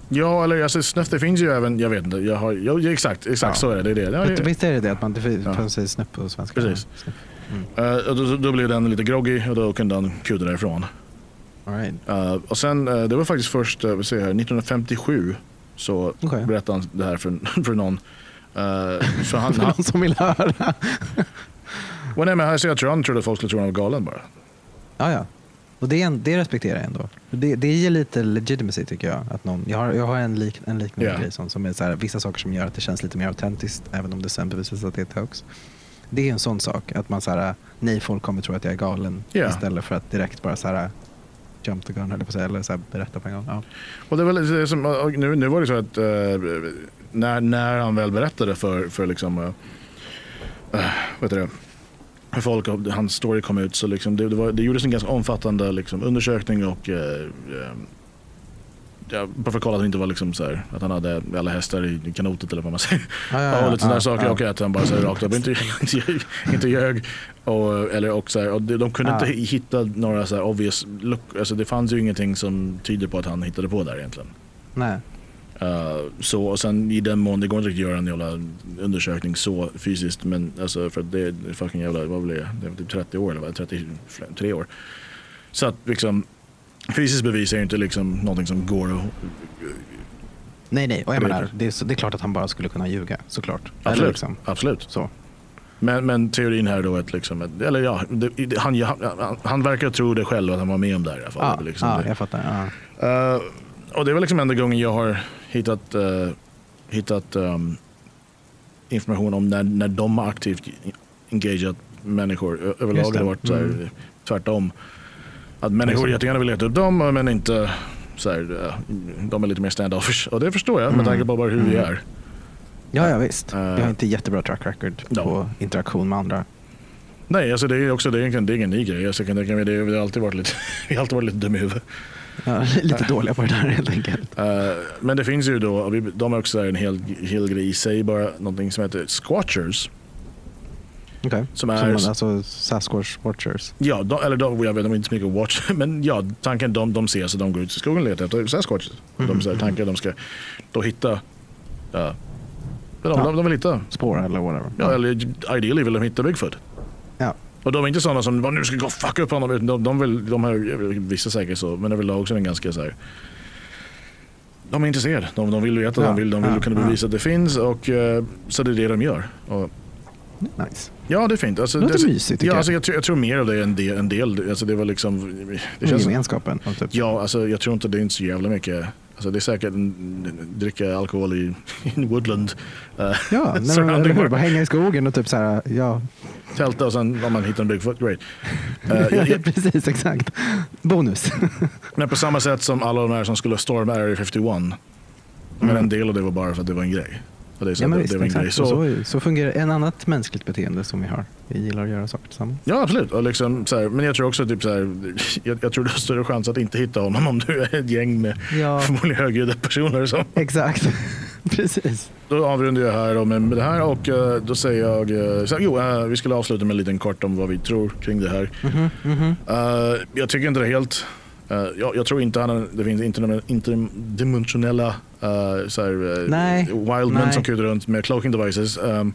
Ja. eller alltså snuff det finns ju även, jag vet inte. Jag har, ja, exakt, exakt Ja. så är det. det, är det. Ja, Visst är det det att man det Ja. ja. snupp på svenska? Precis. Eh, och då, då blev den lite groggy och då kunde han kuda därifrån. All right. Eh, och sen, eh, det var faktiskt först, uh, vi ser här, 1957 så Okej. berättade han det här för, [laughs] för någon. Uh, [laughs] för han, För någon som vill höra. well, nej, men alltså, jag tror han trodde att folk skulle tro han var galen bara. Ja, ja. Och det, det respekterar jag ändå. Det, det ger lite legitimacy tycker jag. Att någon, jag, har, jag har en, lik, en liknande Ja. grej som, som är så här, vissa saker som gör att det känns lite mer autentiskt även om det sen bevisas att det är hoax. Det är en sån sak. Att man så här, nej folk kommer tro att jag är galen Ja. istället för att direkt bara så här jump the gun höll jag på att säga, eller så här, berätta på en gång. Ja. Och det var det som, nu, nu var det så att eh, när, när han väl berättade för, för liksom, uh, vad heter det, folk hans story kom ut så liksom, det, det, var, det gjordes en ganska omfattande liksom, undersökning och eh, eh, ja, bara för att kolla att han inte var liksom så här, att han hade alla hästar i kanotet eller vad man säger. Ja, Ja, och lite sådana saker ja. och att han bara så här, rakt upp inte, inte, inte ljög. Och, eller, och så här, och de de kunde Ja. inte hitta några så här obvious look, alltså det fanns ju ingenting som tyder på att han hittade på där egentligen. Nej. Uh, så och sen i den mån, det går inte riktigt att göra en jävla undersökning så fysiskt men alltså för att det är fucking jävla, vad blir det? Det är typ 30 år eller vad? 33 år. Så att liksom fysiskt bevis är ju inte liksom någonting som går att Nej, nej. Och jag menar, det är, det är klart att han bara skulle kunna ljuga, såklart. Absolut. liksom, Absolut. så. Men, men teorin här då att liksom, eller ja, det, han, han, han verkar tro det själv att han var med om det här i alla fall. Ja, liksom ja, jag fattar. Ja. Eh, och det är väl liksom enda gången jag har hittat, eh, hittat ehm, information om när, när de har aktivt engagerat människor. Överlag har det varit så här, Mm. tvärtom. Att människor det. jättegärna vill leta upp dem men inte så här, eh, de är lite mer standoffers. Och det förstår jag med Mm. tanke på bara hur vi Mm. är. Ja, ja visst. Eh. jag har inte jättebra track record Ja. på interaktion med andra. Nej, alltså det är också det är ingen, det är ingen ny grej. Alltså, kan tänka mig det, vi har alltid varit lite, [laughs] vi har alltid varit lite dumma i huvudet. Ja, lite dåliga på det där helt enkelt. Eh, men det finns ju då, vi- de är också en hel, hel grej i sig, bara någonting som heter squatchers. Okej. Som är- Som man, alltså Sasquatch Watchers. Ja, de, eller de, jag vet de är inte så mycket watch, [laughs] men ja, tanken de, de ser så de går ut i skogen och letar efter sasquatches. De Mhm. så här, tankar de ska då hitta, ja, de, Ja. de, de vill hitta, Spår eller whatever. ja, eller ideally vill de hitta Bigfoot. Ja. Och de är inte sådana som "Vad, nu ska gå och fucka upp honom. De, de, vill, de har vissa säkert så, men överlag också är den ganska så här. De är intresserade. De, de vill veta, Ja, de vill, de vill ja, kunna bevisa att det finns. Och, eh, så det är det de gör. Och, Nice. ja, det är fint. Alltså, Det låter det, mysigt, ja, jag. Alltså, jag, tror, jag tror mer av det än det. En del. Alltså, det var liksom, det känns, Gemenskapen. Typ. ja, alltså, jag tror inte det är inte så jävla mycket. Alltså, det är säkert en, dricka alkohol i, [laughs] i Woodland. Uh, Ja, [laughs] nej, men, eller hur? Bara hänga i skogen och typ så här, ja. tälta och sen om man hittar en Bigfoot, great. [laughs] Eh, jag, jag, Precis, exakt. Bonus. Men på samma sätt som alla de här som skulle storma Area 51. Men Mm. en del av det var bara för att det var en grej. Och det, är så, ja, men visst, exakt. Så, Så, så, fungerar en annat mänskligt beteende som vi har. Vi gillar att göra saker tillsammans. ja, absolut. Och liksom, så här, men jag tror också typ så här, [laughs] jag, jag tror du har större chans att inte hitta honom om du är ett gäng med Ja, [laughs] förmodligen högljudda personer. Som, exakt. [laughs] Precis. då avrundar jag här med, med det här och eh, då säger jag, eh, så, jo, eh, vi skulle avsluta med en liten kort om vad vi tror kring det här. Mhm, mhm. Eh, jag tycker inte det är helt... eh, jag, jag tror inte han, det finns interdim- interdimensionella uh, så här, eh, Nej, wildmen nej. som kutar runt med cloaking devices. Um,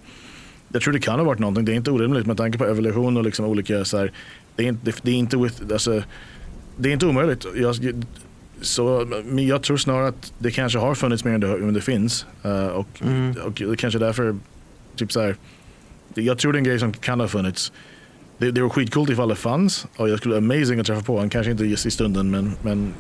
jag tror det kan ha varit någonting. Det är inte orimligt med tanke på evolution och liksom olika så här, det, är inte, det, är inte with, alltså, det är inte omöjligt. Jag, så, men jag tror snarare att det kanske har funnits mer än det, än det finns. Eh, och, Mm. och det kanske därför, typ så här, jag tror det är en grej som kan ha funnits. Det, det var skitcoolt ifall det fanns och jag skulle amazing att träffa på honom. Kanske inte just i stunden men, men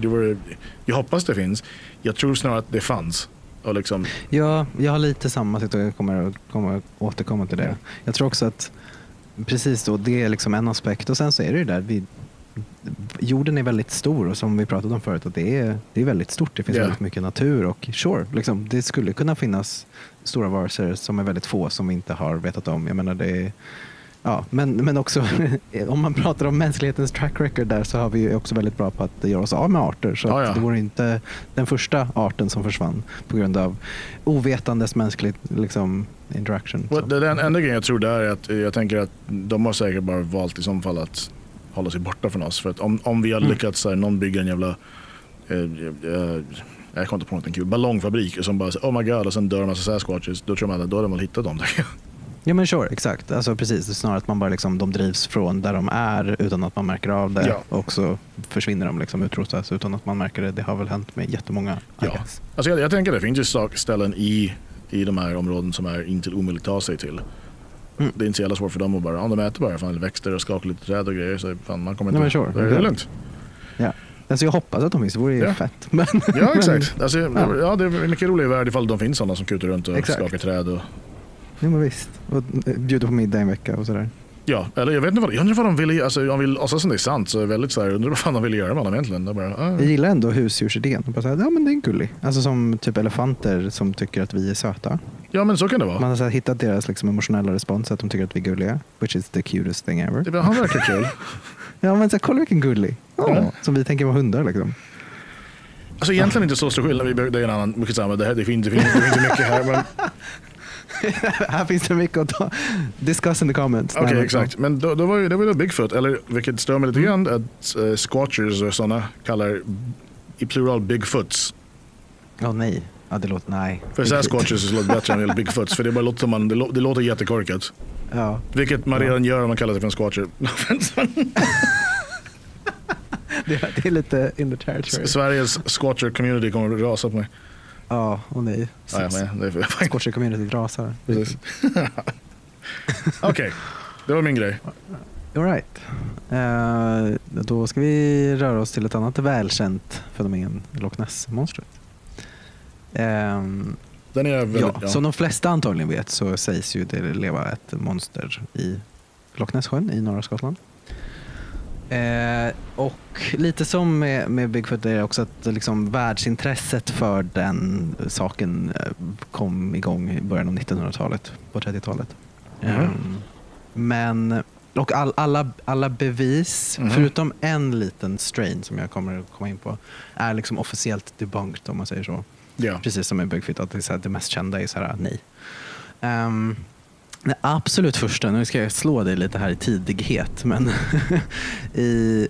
det var, jag hoppas det finns. Jag tror snarare att det fanns. Och liksom, Ja, jag har lite samma. Jag kommer, kommer återkomma till det. Jag tror också att precis då, det är liksom en aspekt. Och sen så är det ju där, vi, jorden är väldigt stor och som vi pratade om förut, att det är, det är väldigt stort. Det finns Ja. väldigt mycket natur och sure, liksom, det skulle kunna finnas stora varelser som är väldigt få som vi inte har vetat om. Jag menar, det är, Ja, men, men också [laughs] om man pratar om mänsklighetens track record där så har vi ju också väldigt bra på att göra oss av med arter. Så Ja, att ja. det vore inte den första arten som försvann på grund av ovetandes mänsklig liksom, interaction. Det, den enda grejen jag tror där är att jag tänker att de har säkert bara valt i så fall att hålla sig borta från oss. För att om, om vi hade Mm. lyckats, så här, någon bygga en jävla eh, eh, jag kommer inte på något kul. Ballongfabrik som bara så, oh my god och sen dör en massa sasquatches. Då tror man att då hade man hittat dem. Ja men sure, exakt. Alltså, precis. Snarare att man bara liksom, de drivs från där de är utan att man märker av det. Ja. Och så försvinner de, liksom, utrotas utan att man märker det. Det har väl hänt med jättemånga. I Ja. Alltså jag, jag tänker det finns ju sak, ställen i, i de här områdena som är inte omöjligt att ta sig till. Mm. Det är inte så jävla svårt för dem att bara, om de äter bara fan, växter och skakar lite träd och grejer så fan, man kommer Nej, inte... men sure. det är Ja. lugnt. Ja. Alltså, jag hoppas att de finns, det vore ju Ja. fett. [laughs] Men, Ja exakt. Alltså, Ja. ja. det är mycket roligare värld ifall de finns sådana som kutar runt och Exakt. skakar träd. Och, ja, men visst. Och eh, bjuder på middag en vecka och sådär. ja, eller jag vet inte vad, jag undrar vad de ville, alltså de vill låtsas som det är sant så är väldigt så här, jag undrar vad fan de ville göra med honom egentligen. De bara, ah. Jag gillar ändå husdjursidén. Bara så här, ja men det är en gullig. Alltså som typ elefanter som tycker att vi är söta. Ja men så kan det vara. Man har så här, hittat deras liksom, emotionella respons, att de tycker att vi är gulliga. Which is the cutest thing ever. Det- Han verkar kul. [laughs] Ja men så här, kolla vilken gullig. Ja, Ja. Som vi tänker vara hundar liksom. Alltså egentligen inte så stor skillnad, det är en annan, mycket samma, det, här, det, finns, det, finns, det finns mycket här men [laughs] [laughs] Här finns det mycket att ta. Discuss in the comments. Okej, men- exakt. Men då, då var ju, det var ju Bigfoot, eller vilket stör mig lite grann, att uh, squatchers och sådana kallar i plural Bigfoots. Ja, nej. Ja, det låter... Nej. För sasquatches låter bättre än Bigfoots, för det, bara låter som man, det, lå- det låter jättekorkat. Ja. Vilket man Ja. redan gör om man kallar sig för en squatcher. [laughs] Det, det är lite in the territory. Sveriges squatcher community kommer att rasa på mig. Ja, och nej. Ja, ja, men det är för- Squatcher community rasar. Okej, det var min grej. All right. Eh, då ska vi röra oss till ett annat välkänt fenomen, Loch Ness-monstret. Ehm, Den är väldigt... ja, Ja, Som de flesta antagligen vet så sägs ju det leva ett monster i Loch Ness-sjön i norra Skottland. Eh, och lite som med, med Bigfoot är det också att liksom världsintresset för den saken eh, kom igång i början av 1900-talet, på 30-talet. Mhm. Ehm, men, och all, alla, alla bevis, Mhm. förutom en liten strain som jag kommer att komma in på, är liksom officiellt debunked om man säger så. ja. Precis som med Bigfoot, att det, så här, det mest kända är så här, nej. Um, det absolut första, nu ska jag slå dig lite här i tidighet, men [laughs] i,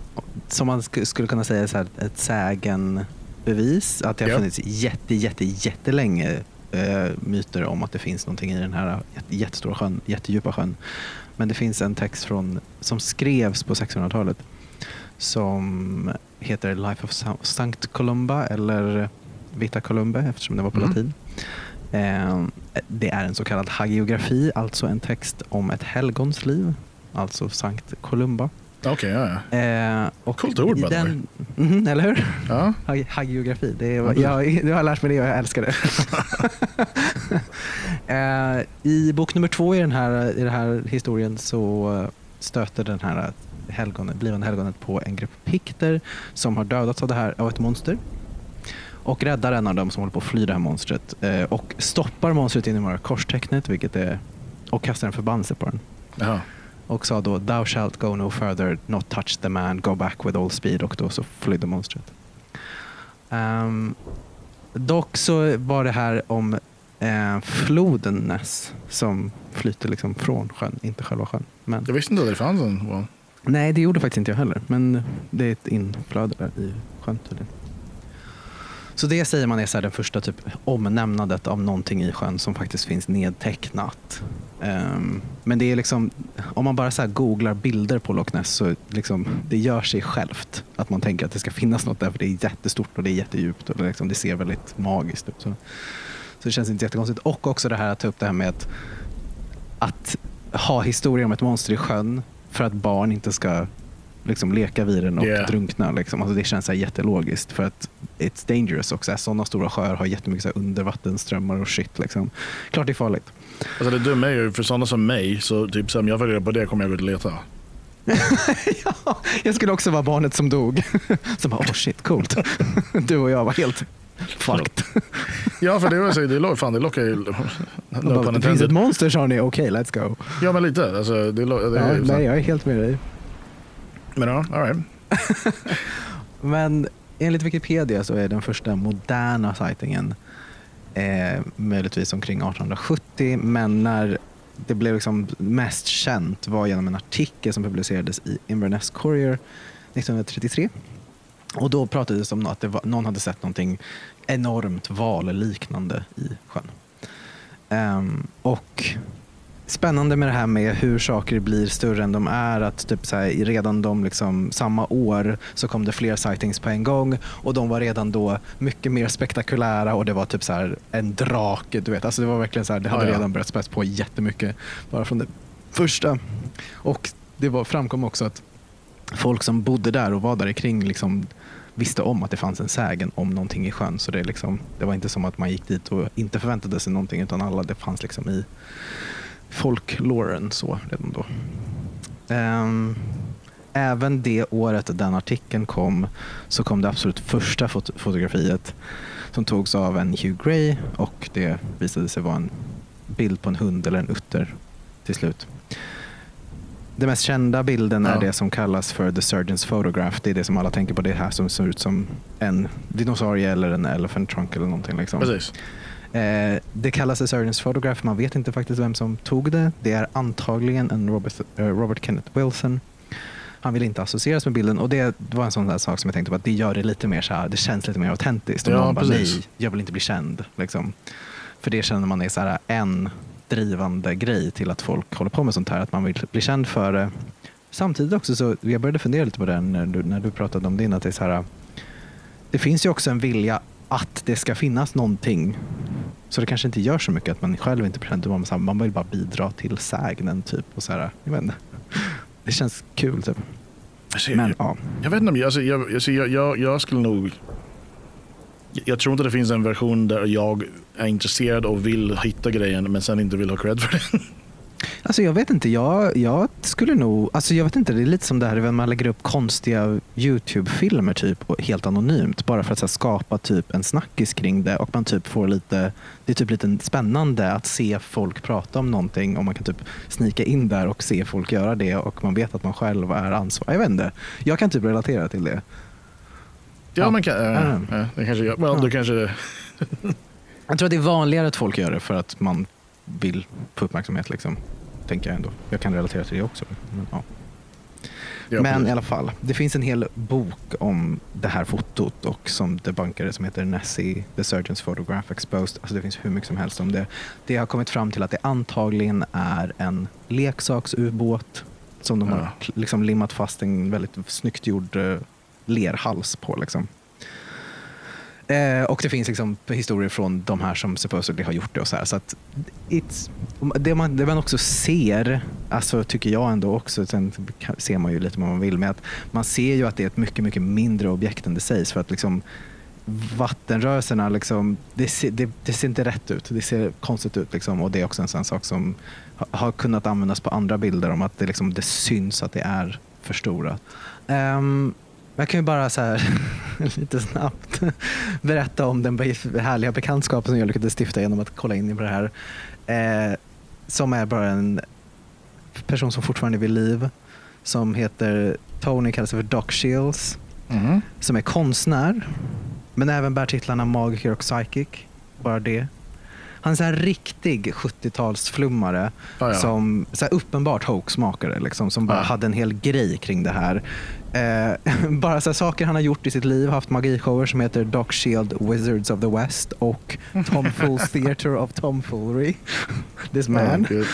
som man sk- skulle kunna säga så här, ett sägenbevis, att det har funnits jätte, jätte, jättelänge eh, myter om att det finns någonting i den här jätte- jättestora sjön, jättedjupa sjön. Men det finns en text från, som skrevs på 1600-talet som heter Life of Sa- Sankt Columba eller Vita Columba eftersom det var på Mm. latin. Eh, det är en så kallad hagiografi, alltså en text om ett helgons liv, alltså Sankt Columba. Okej, ja, ja. Eh, och Coolt ord, by den, Mhm, Eller hur? ja. Hag- Hagiografi. Det är, Ja, jag, jag har lärt mig det och jag älskar det. [laughs] Eh, I bok nummer två i den här, i den här historien så stöter den här helgonet, blivande helgonet på en grupp pikter som har dödats av, det här, av ett monster. Och räddar en av dem som håller på att fly det här monstret. eh, Och stoppar monstret inom våra korstecknet vilket är, och kastar en förbannelse på den. Jaha. Och sa då Thou shalt go no further, not touch the man, go back with all speed. Och då så flydde monstret. Ehm, dock så var det här om eh, floden Ness som flyter liksom från sjön, inte själva sjön. Men, Jag visste inte att det fanns en. Wow. nej, det gjorde faktiskt inte jag heller. Men det är ett inflöde där i sjön tydligen. Så det säger man är så här den första typ omnämnandet av någonting i sjön som faktiskt finns nedtecknat. Ehm, men det är liksom, om man bara så här googlar bilder på Loch Ness så liksom, det gör sig självt att man tänker att det ska finnas något där för det är jättestort och det är jättedjupt och det, liksom, det ser väldigt magiskt ut. Så, så det känns inte jättekonstigt. Och också det här att ta upp det här med att, att ha historier om ett monster i sjön för att barn inte ska liksom leka vid den och Yeah. drunkna. Liksom. Alltså det känns så här jättelogiskt för att it's dangerous också. Sådana stora sjöar har jättemycket så här undervattenströmmar och shit. Liksom. Klart det är farligt. Alltså det dumma är ju för sådana som mig, så typ så om jag får reda på det kommer jag gå ut och leta. [laughs] ja, jag skulle också vara barnet som dog. [laughs] som bara, oh shit, coolt. [laughs] Du och jag var helt fucked. Ja, för det, var så, det, lo- fan, det lockar ju... Bara, det finns ett monster sa ni, okej let's go. Ja, men lite. Alltså, det, lo- det, Ja, är nej, jag är helt med dig. Men ja, all right. Men enligt Wikipedia så är den första moderna sightingen eh, möjligtvis omkring 1870. Men när det blev liksom mest känt var genom en artikel som publicerades i Inverness Courier 1933. Och då pratades det om att det var, någon hade sett någonting enormt valliknande i sjön. Ehm, och spännande med det här med hur saker blir större än de är. Att typ så här, redan de liksom, samma år så kom det fler sightings på en gång och de var redan då mycket mer spektakulära och det var typ så här, en drake. Du vet. Alltså det var verkligen så här, det hade Ja, ja. redan börjat späs på jättemycket bara från det första. Och det var, framkom också att folk som bodde där och var där kring liksom visste om att det fanns en sägen om någonting i sjön. Så det, liksom, det var inte som att man gick dit och inte förväntade sig någonting utan alla, det fanns liksom i folkloren så redan då. Ehm, även det året den artikeln kom så kom det absolut första fot- fotografiet som togs av en Hugh Gray och det visade sig vara en bild på en hund eller en utter till slut. Den mest kända bilden är Ja. det som kallas för the surgeon's photograph. Det är det som alla tänker på. Det här som ser ut som en dinosaurie eller en elephant trunk eller någonting. Liksom. Precis. Eh, det kallas the surgeon's photograph. Man vet inte faktiskt vem som tog det. Det är antagligen en Robert, eh, Robert Kenneth Wilson. Han vill inte associeras med bilden och det var en sån där sak som jag tänkte på att det gör det lite mer så här, det känns lite mer autentiskt. Ja, någon bara, precis. nej, jag vill inte bli känd. Liksom. För det känner man är så här, en drivande grej till att folk håller på med sånt här, att man vill bli känd för det. Samtidigt också så, jag började fundera lite på det när du, när du pratade om din, att det är så här, det finns ju också en vilja att det ska finnas någonting. Så det kanske inte gör så mycket att man själv inte utan man, här, man vill bara bidra till sägnen typ. Och så här, jag vet inte. Det känns kul typ. Alltså, Men jag, ja. jag vet inte, om- alltså, jag, alltså, jag, jag, jag skulle nog... Jag tror inte det finns en version där jag är intresserad och vill hitta grejen men sen inte vill ha cred för den. Alltså jag vet inte, jag, jag skulle nog, alltså jag vet inte, det är lite som det här när man lägger upp konstiga YouTube-filmer typ helt anonymt bara för att här, skapa typ en snackis kring det och man typ får lite, det är typ lite spännande att se folk prata om någonting och man kan typ snika in där och se folk göra det och man vet att man själv är ansvarig. Jag vet inte, jag kan typ relatera till det. Ja, Ja. man kan... Äh, äh, det kanske, well, Ja. kanske... Jag tror att det är vanligare att folk gör det för att man vill få uppmärksamhet liksom. Tänker jag ändå. Jag kan relatera till det också. Men, ja. Ja, Men i alla fall, det finns en hel bok om det här fotot och som debunkare som heter Nessie, The Surgeon's Photograph Exposed. Alltså det finns hur mycket som helst om det. Det har kommit fram till att det antagligen är en leksaksubåt som de Ja. har liksom limmat fast en väldigt snyggt gjord eh, lerhals på. Liksom. Eh, och det finns liksom historier från de här som supposedly har gjort det. och så här. Så att it's, det, man, det man också ser, alltså tycker jag ändå också, sen ser man ju lite vad man vill, med att man ser ju att det är ett mycket, mycket mindre objekt än det sägs. För att liksom vattenrörelserna, liksom, det, ser, det, det ser inte rätt ut. Det ser konstigt ut. Liksom, och det är också en sån sak som ha- har kunnat användas på andra bilder om att det, liksom, det syns att det är förstorat. Um, ehm, jag kan ju bara så här, [laughs] [laughs] lite snabbt berätta om den härliga bekantskapen som jag lyckades stifta genom att kolla in på det här. Eh, som är bara en person som fortfarande är vid liv. Som heter Tony, kallas för Doc Shields. Mhm. Som är konstnär. Men även bär titlarna magiker och psychic. Bara det. Han är så här riktig 70-talsflummare. Ja, ja. Som så här uppenbart hoaxmakare. Liksom, som bara Ja. hade en hel grej kring det här. Eh, [laughs] bara så saker han har gjort i sitt liv. Haft magishower som heter Doc Shield Wizards of the West och Tom Fool's [laughs] Theater of Tomfoolery. [laughs] This man. Gud.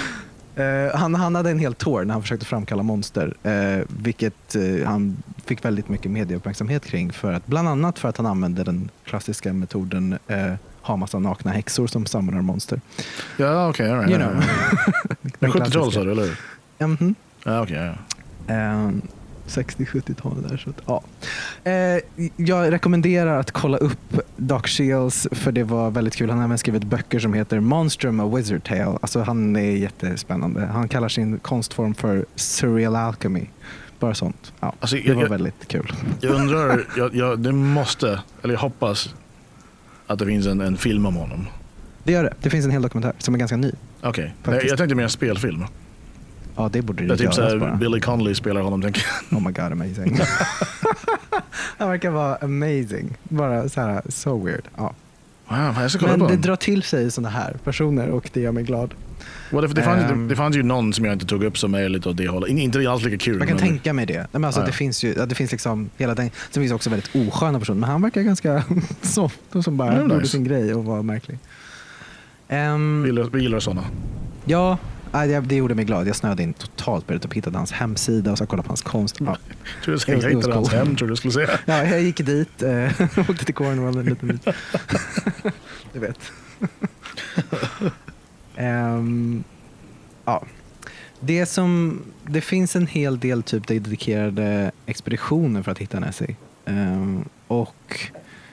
Eh, han, han hade en hel tour när han försökte framkalla monster. eh, vilket eh, han fick väldigt mycket medieuppmärksamhet kring. För att, bland annat för att han använde den klassiska metoden ha massa nakna häxor som samlar monster. Ja, okej. all right, You know. right. Den Men 70-tal klassiska. sa du, eller hur? Mhm. Ja, okej. ja, Eh, 60-70-talet där. Så att, ja. eh, jag rekommenderar att kolla upp Doc Shields för det var väldigt kul. Han har även skrivit böcker som heter Monstrum A Wizard Tale. Alltså, han är jättespännande. Han kallar sin konstform för Surreal Alchemy. Bara sånt. Ja, Alltså, det jag- var jag- väldigt kul. Jag undrar, [laughs] jag, jag, det måste, eller jag hoppas att det finns en, en film om honom. Det gör det. Det finns en hel dokumentär som är ganska ny. Okej. Faktiskt. Jag tänkte mer en spelfilm. Ja, det borde det Där typ göras bara. Billy Connolly spelar honom. Tänker jag. Oh my god, amazing. [laughs] Han verkar vara amazing. Bara så här, so weird. Ja. Wow, jag ska kolla Men på det drar till sig sådana här personer och det gör mig glad. Well, det, det, fanns, Ehm. det, det fanns ju någon som jag inte tog upp som är lite åt det hållet. In- Inte alls lika kul. Jag kan men- tänka mig det. Nej, men alltså, Ja, ja. det finns ju, det finns liksom hela den, sen finns också väldigt osköna personer, men han verkar ganska [laughs] soft och som bara Ja, gjorde nice. sin grej och var märklig. Ehm, Vi gillar, vi gillar sådana. ja, det- gjorde mig glad. Jag snöade in totalt på det och hittade hans hemsida och så kollade på hans konst. Ja. Tror jag was hittade hans hem, tror du skulle säga. Ja, jag gick dit, eh, [laughs] åkte till Cornwall en liten bit. [laughs] du vet. Ehm, ja. Det, som, det finns en hel del typ dedikerade expeditioner för att hitta Nessie. Ehm, och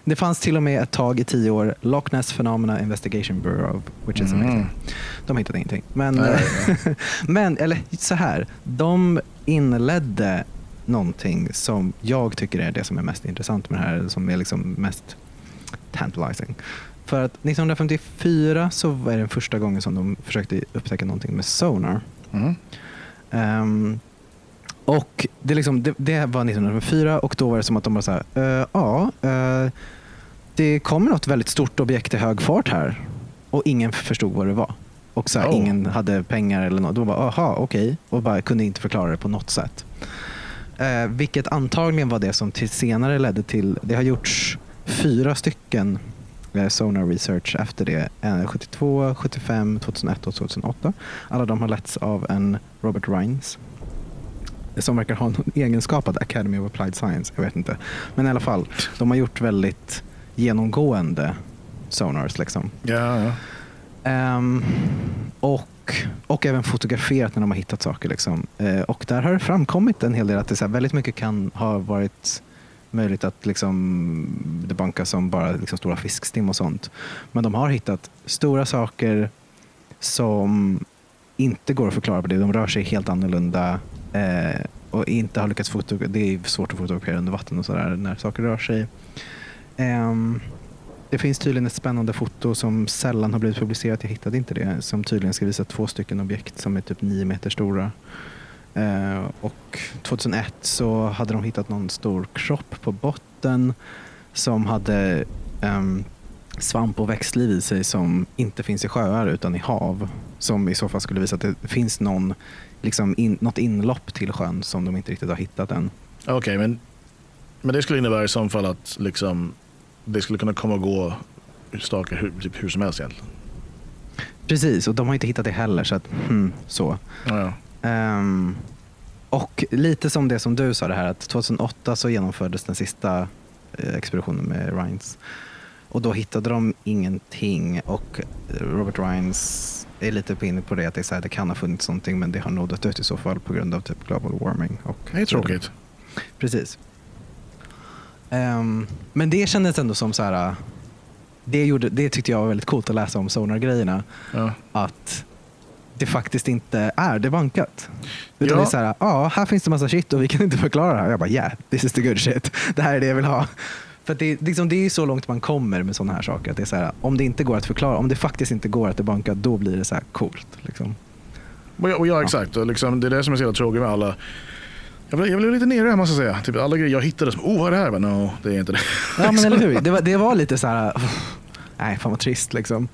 det fanns till och med ett tag i tio år Loch Ness Phenomena Investigation Bureau, which is Mm. amazing. De hittade ingenting. Men, Nej, [laughs] men eller så här, de inledde någonting som jag tycker är det som är mest intressant med det här, som är liksom mest tantalizing. För att 1954 så var det den första gången som de försökte upptäcka någonting med sonar. Mm. Ehm, och det, liksom, det, det var 1904 och då var det som att de bara så här, "Eh, ja, eh, det kommer något väldigt stort objekt i hög fart här. Och ingen förstod vad det var. Och så här, Oh. ingen hade pengar eller något. Då bara, aha, okej. Och bara kunde inte förklara det på något sätt. Eh, vilket antagligen var det som till senare ledde till, det har gjorts fyra stycken Sonar Research efter det. Eh, 72, 75, 2001 och 2008. Alla de har letts av en Robert Rines. Som verkar ha någon egenskapad Academy of Applied Science. Jag vet inte. Men i alla fall, de har gjort väldigt genomgående sonars. Liksom. Ja, ja. Ehm, och, och även fotograferat när de har hittat saker. Liksom. Eh, och där har det framkommit en hel del att det så väldigt mycket kan ha varit möjligt att liksom bankas som bara liksom stora fiskstim och sånt. Men de har hittat stora saker som inte går att förklara på det. De rör sig helt annorlunda eh, och inte har lyckats fotografera. Det är svårt att fotografera under vatten och sådär när saker rör sig. Eh, det finns tydligen ett spännande foto som sällan har blivit publicerat. Jag hittade inte det. Som tydligen ska visa två stycken objekt som är typ nio meter stora. Eh, och 2001 så hade de hittat någon stor kropp på botten som hade ehm, svamp och växtliv i sig som inte finns i sjöar utan i hav. Som i så fall skulle visa att det finns någon, liksom in, något inlopp till sjön som de inte riktigt har hittat än. Okej, men, men det skulle innebära i så fall att liksom, det skulle kunna komma och gå saker hur, typ hur som helst egentligen. Precis, och de har inte hittat det heller. Så att, hmm, så. Ja, ja. Ehm, och lite som det som du sa det här att 2008 så genomfördes den sista eh, expeditionen med Rines. Och då hittade de ingenting och eh, Robert Rines är lite inne på det att det, så här, det kan ha funnits någonting men det har nog dött ut i så fall på grund av typ global warming. Och Det är tråkigt. Precis. Ehm, men det kändes ändå som så här. Det, gjorde, det tyckte jag var väldigt coolt att läsa om sonar-grejerna. Ja. Att det faktiskt inte är debankat. Utan Ja. det är så här, ja, här finns det massa shit och vi kan inte förklara det här. Jag bara, yeah, this is the good shit. Det här är det jag vill ha. För det, liksom, det är så långt man kommer med sådana här saker. Att det är så här, om det inte går att förklara, om det faktiskt inte går att debanka, då blir det så här coolt. Liksom. Och ja, och ja exakt. Och liksom, det är det som är så jävla tråkigt med alla. Jag blev, jag blev lite nere här måste jag säga. Typ alla grejer jag hittade som, oh vad är det här? Men, no, det är inte det. Ja, men eller [laughs] hur? Det var, det var lite så här, nej, fan vad trist liksom.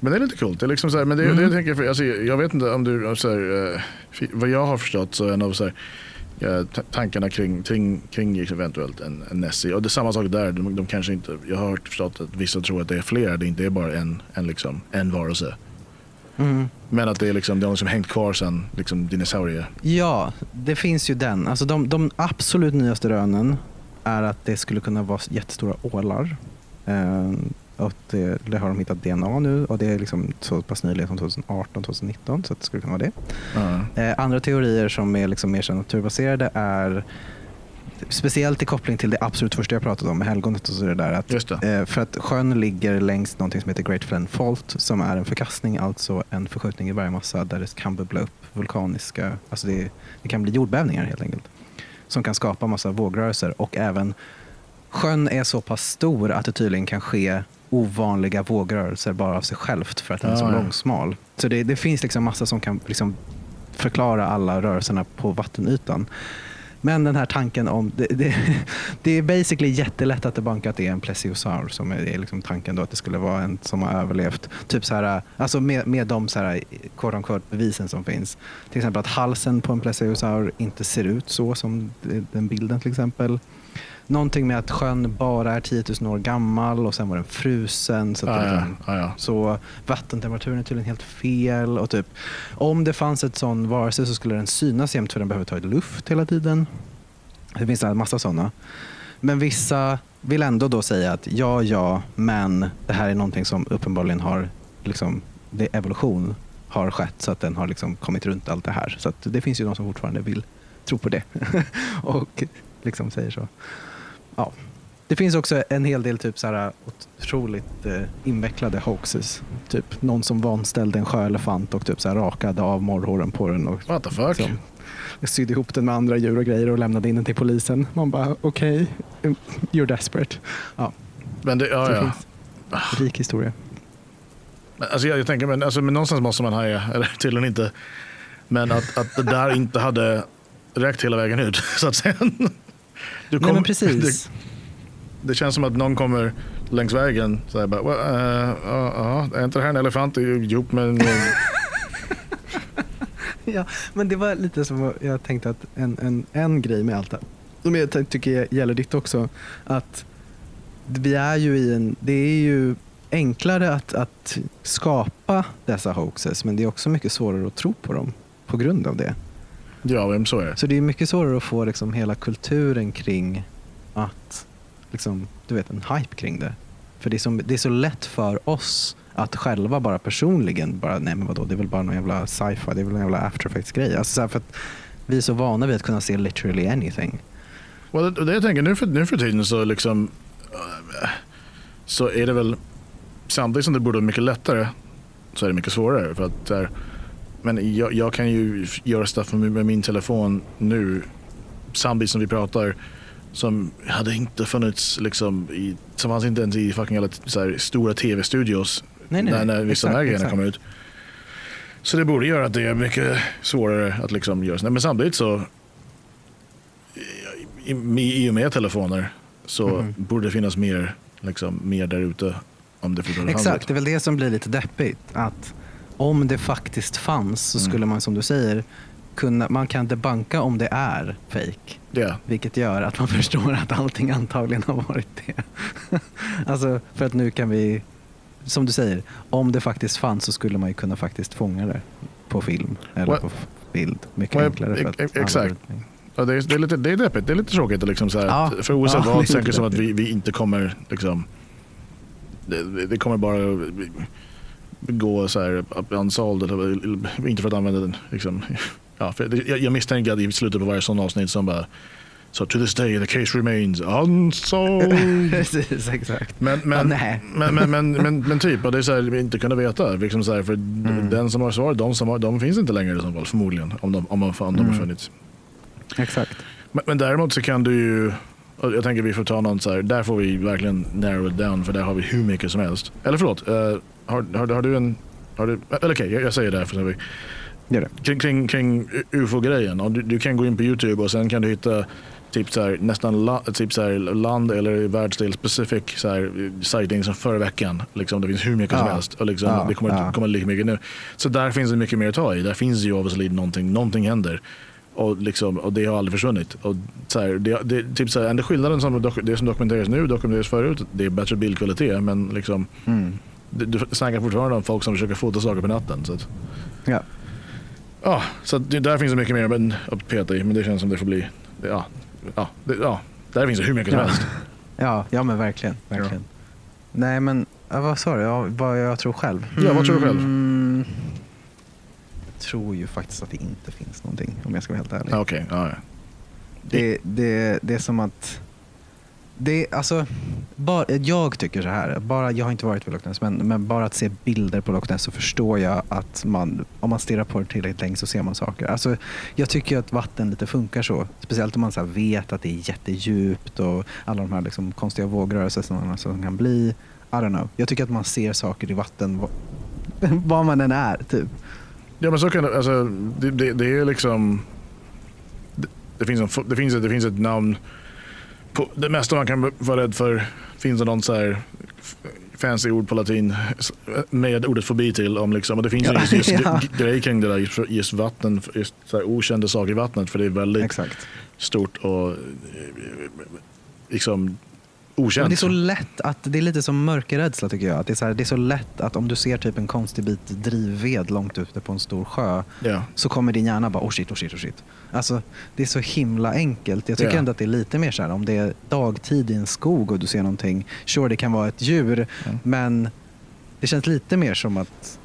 Men det är lite coolt. Det är liksom så här, men det, Mm. det jag, tänker, för, alltså, jag vet inte om du, så här, eh, vad jag har förstått så är en av så här, ta- tankarna kring, kring, kring eventuellt en, en Nessie. Och det är samma sak där. De, de kanske inte, jag har förstått att vissa tror att det är fler. Det inte är bara en, en, liksom, en varelse. Mm. Men att det är liksom, det har liksom hängt kvar sedan liksom, dinosaurier. Ja, det finns ju den. Alltså de, de absolut nyaste rönen är att det skulle kunna vara jättestora ålar. Eh, och det, det har de hittat DNA nu och det är liksom så pass nyligen som 2018-2019 så att det skulle kunna vara det. Ja. Eh, andra teorier som är liksom mer så naturbaserade är speciellt i koppling till det absolut första jag pratade om, med helgonet och så det där. Att, det. eh, för att sjön ligger längs någonting som heter Great Fen Fault som är en förkastning, alltså en förskjutning i bergmassa där det kan bubbla upp vulkaniska, alltså det, det kan bli jordbävningar helt enkelt. Som kan skapa massa vågrörelser och även sjön är så pass stor att det tydligen kan ske ovanliga vågrörelser bara av sig självt för att den är så ja. långsmal. Så det, det finns liksom massa som kan liksom förklara alla rörelserna på vattenytan. Men den här tanken om, det, det, [laughs] det är basically jättelätt att debanka att det är en plesiosaur som är, är liksom tanken då att det skulle vara en som har överlevt. Typ så här, alltså med, med de så här, quote unquote, bevisen som finns. Till exempel att halsen på en plesiosaur inte ser ut så som den bilden till exempel. Någonting med att sjön bara är 10 000 år gammal och sen var den frusen. Så, att Ja, det ja, så vattentemperaturen är tydligen helt fel. Och typ, om det fanns ett sån varelse så skulle den synas jämt för den behöver ta i luft hela tiden. Det finns en massa sådana. Men vissa vill ändå då säga att ja, ja, men det här är någonting som uppenbarligen har, liksom, det evolution har skett så att den har liksom kommit runt allt det här. Så det finns ju de som fortfarande vill tro på det [laughs] och liksom säger så. Ja. Det finns också en hel del typ så här otroligt eh, invecklade hoaxes. Typ någon som vanställde en sjöelefant och typ så här rakade av morrhåren på den och What the fuck? liksom, sydde ihop den med andra djur och grejer och lämnade in den till polisen. Man bara okej, mm, you're desperate. Ja, Men det, ja, det ja. finns rik historia. Alltså jag, jag tänker, men, alltså, men någonstans måste man haja, [laughs] eller tydligen inte. Men att, att det där inte hade räckt hela vägen ut, [laughs] så att säga. Du Nej kom- men precis. [laughs] Det, det känns som att någon kommer längs vägen så här bara, "Well, eh, ja, ja, är inte det här en elefant ihop med en... [laughs] Ja, men det var lite som jag tänkte att en, en, en grej med allt det som jag ty- tycker gäller ditt också, att vi är ju i en, det är ju enklare att, att skapa dessa hoaxes, men det är också mycket svårare att tro på dem på grund av det. Ja, men så är det. Så det är mycket svårare att få liksom hela kulturen kring att, liksom, du vet, en hype kring det. För det är, så, det är så lätt för oss att själva bara personligen bara, nej men vadå, det är väl bara någon jävla sci-fi, det är väl en jävla after effects grej. Alltså så här, för att vi är så vana vid att kunna se literally anything. Och det, det jag tänker, nu för, nu för tiden så liksom eh, så är det väl samtidigt som det borde vara mycket lättare så är det mycket svårare. För att, där, men jag, jag kan ju göra stuff med, min telefon nu samtidigt som vi pratar som hade inte funnits liksom i, som fanns inte ens i fucking alla här, stora tv-studios Nej, nej, när, när vissa Exakt, grejerna kommer ut. Så det borde göra att det är mycket svårare att liksom göra så. Men samtidigt så i, i, i och med telefoner så Mhm. borde det finnas mer, liksom, mer där ute om det Exakt, det är väl det som blir lite deppigt. Att om det faktiskt fanns så Mm. skulle man som du säger, kunna, man kan debanka om det är fake. det. Vilket gör att man [laughs] förstår att allting antagligen har varit det. [laughs] alltså för att nu kan vi, som du säger, om det faktiskt fanns så skulle man ju kunna faktiskt fånga det på film eller Well- på bild. Mycket well, enklare. Alla exakt. Ja, det, är, det, är lite, det är deppigt, det är lite tråkigt. att Liksom, så här, Ja. för oavsett Ja, [laughs] vad det som att vi, vi inte kommer liksom, det, det kommer bara gå så här. Eller, inte för att använda den. Liksom, ja, jag, jag misstänker att i slutet på varje sån avsnitt som bara So to this day the case remains unsolved. [laughs] Precis, exakt. Men, men, men, men, men, men, typ, det är så här, inte kunna veta. Liksom så här, för Mm. den som har svaret, de, som har, de finns inte längre i så fall förmodligen. Om de, om, om de har Mm. funnits. Exakt. Men, men däremot så kan du ju, jag tänker vi får ta någon så här, där får vi verkligen narrow it down för där har vi hur mycket som helst. Eller förlåt, eh, har, har, har du en, har du, eller okej jag, jag säger det här för Gör det. kring, kring, kring ufo-grejen. Du, du kan gå in på YouTube och sen kan du hitta typ så här, nästan la, typ så här, land eller världsdel specific så här, sightings som förra veckan. Liksom, det finns hur mycket som Ja. helst och liksom, Ja, det kommer ja. komma lika mycket nu. Så där finns det mycket mer att ta i. Där finns ju obviously någonting, någonting händer. Och, liksom, och det har aldrig försvunnit. Och så här, det, det, typ så här, enda skillnaden som det som dokumenteras nu dokumenteras förut, det är bättre bildkvalitet. Men liksom, Mm. Du, du snackar fortfarande om folk som försöker fota saker på natten. Så att, Ja. ja, så det, där finns det mycket mer men, att peta i. Men det känns som det får bli, det, ja, ja, det, ja, där finns det hur mycket som Ja. helst. [laughs] Ja, ja, men verkligen. verkligen. Nej, men ja, vad sa du? Ja, vad jag tror själv? Ja, vad tror du själv? Mm, jag tror ju faktiskt att det inte finns någonting, om jag ska vara helt ärlig. Ja, Okej, ja, ja. Det, det, det är som att... Det, alltså, bara, jag tycker så här, bara, jag har inte varit vid Loch Ness, men, men bara att se bilder på Loch Ness så förstår jag att man, om man stirrar på det tillräckligt länge så ser man saker. Alltså, jag tycker att vatten lite funkar så. Speciellt om man så här vet att det är jättedjupt och alla de här liksom konstiga vågrörelser som, som kan bli. I don't know. Jag tycker att man ser saker i vatten vad, [laughs] man än är. Typ. Ja men så kan det, alltså, det, det, det är liksom, det, det, finns en, det, finns ett, det finns ett namn, på, det mesta man kan vara rädd för finns det någon så här fancy ord på latin med ordet fobi till. Om liksom, och det finns Ja, just, just [laughs] ja. g- grejer kring det där, just, just vatten, just så okända saker i vattnet för det är väldigt Exakt. stort och eh, liksom okänt. Men det är så lätt att, det är lite som mörkerrädsla tycker jag. Att det, är så här, det är så lätt att om du ser typ en konstig bit drivved långt ute på en stor sjö ja. så kommer din hjärna bara oh shit, oh shit, oh shit. Alltså det är så himla enkelt. Jag tycker Ja. ändå att det är lite mer så här om det är dagtid i en skog och du ser någonting. Sure, det kan vara ett djur men det känns lite mer som att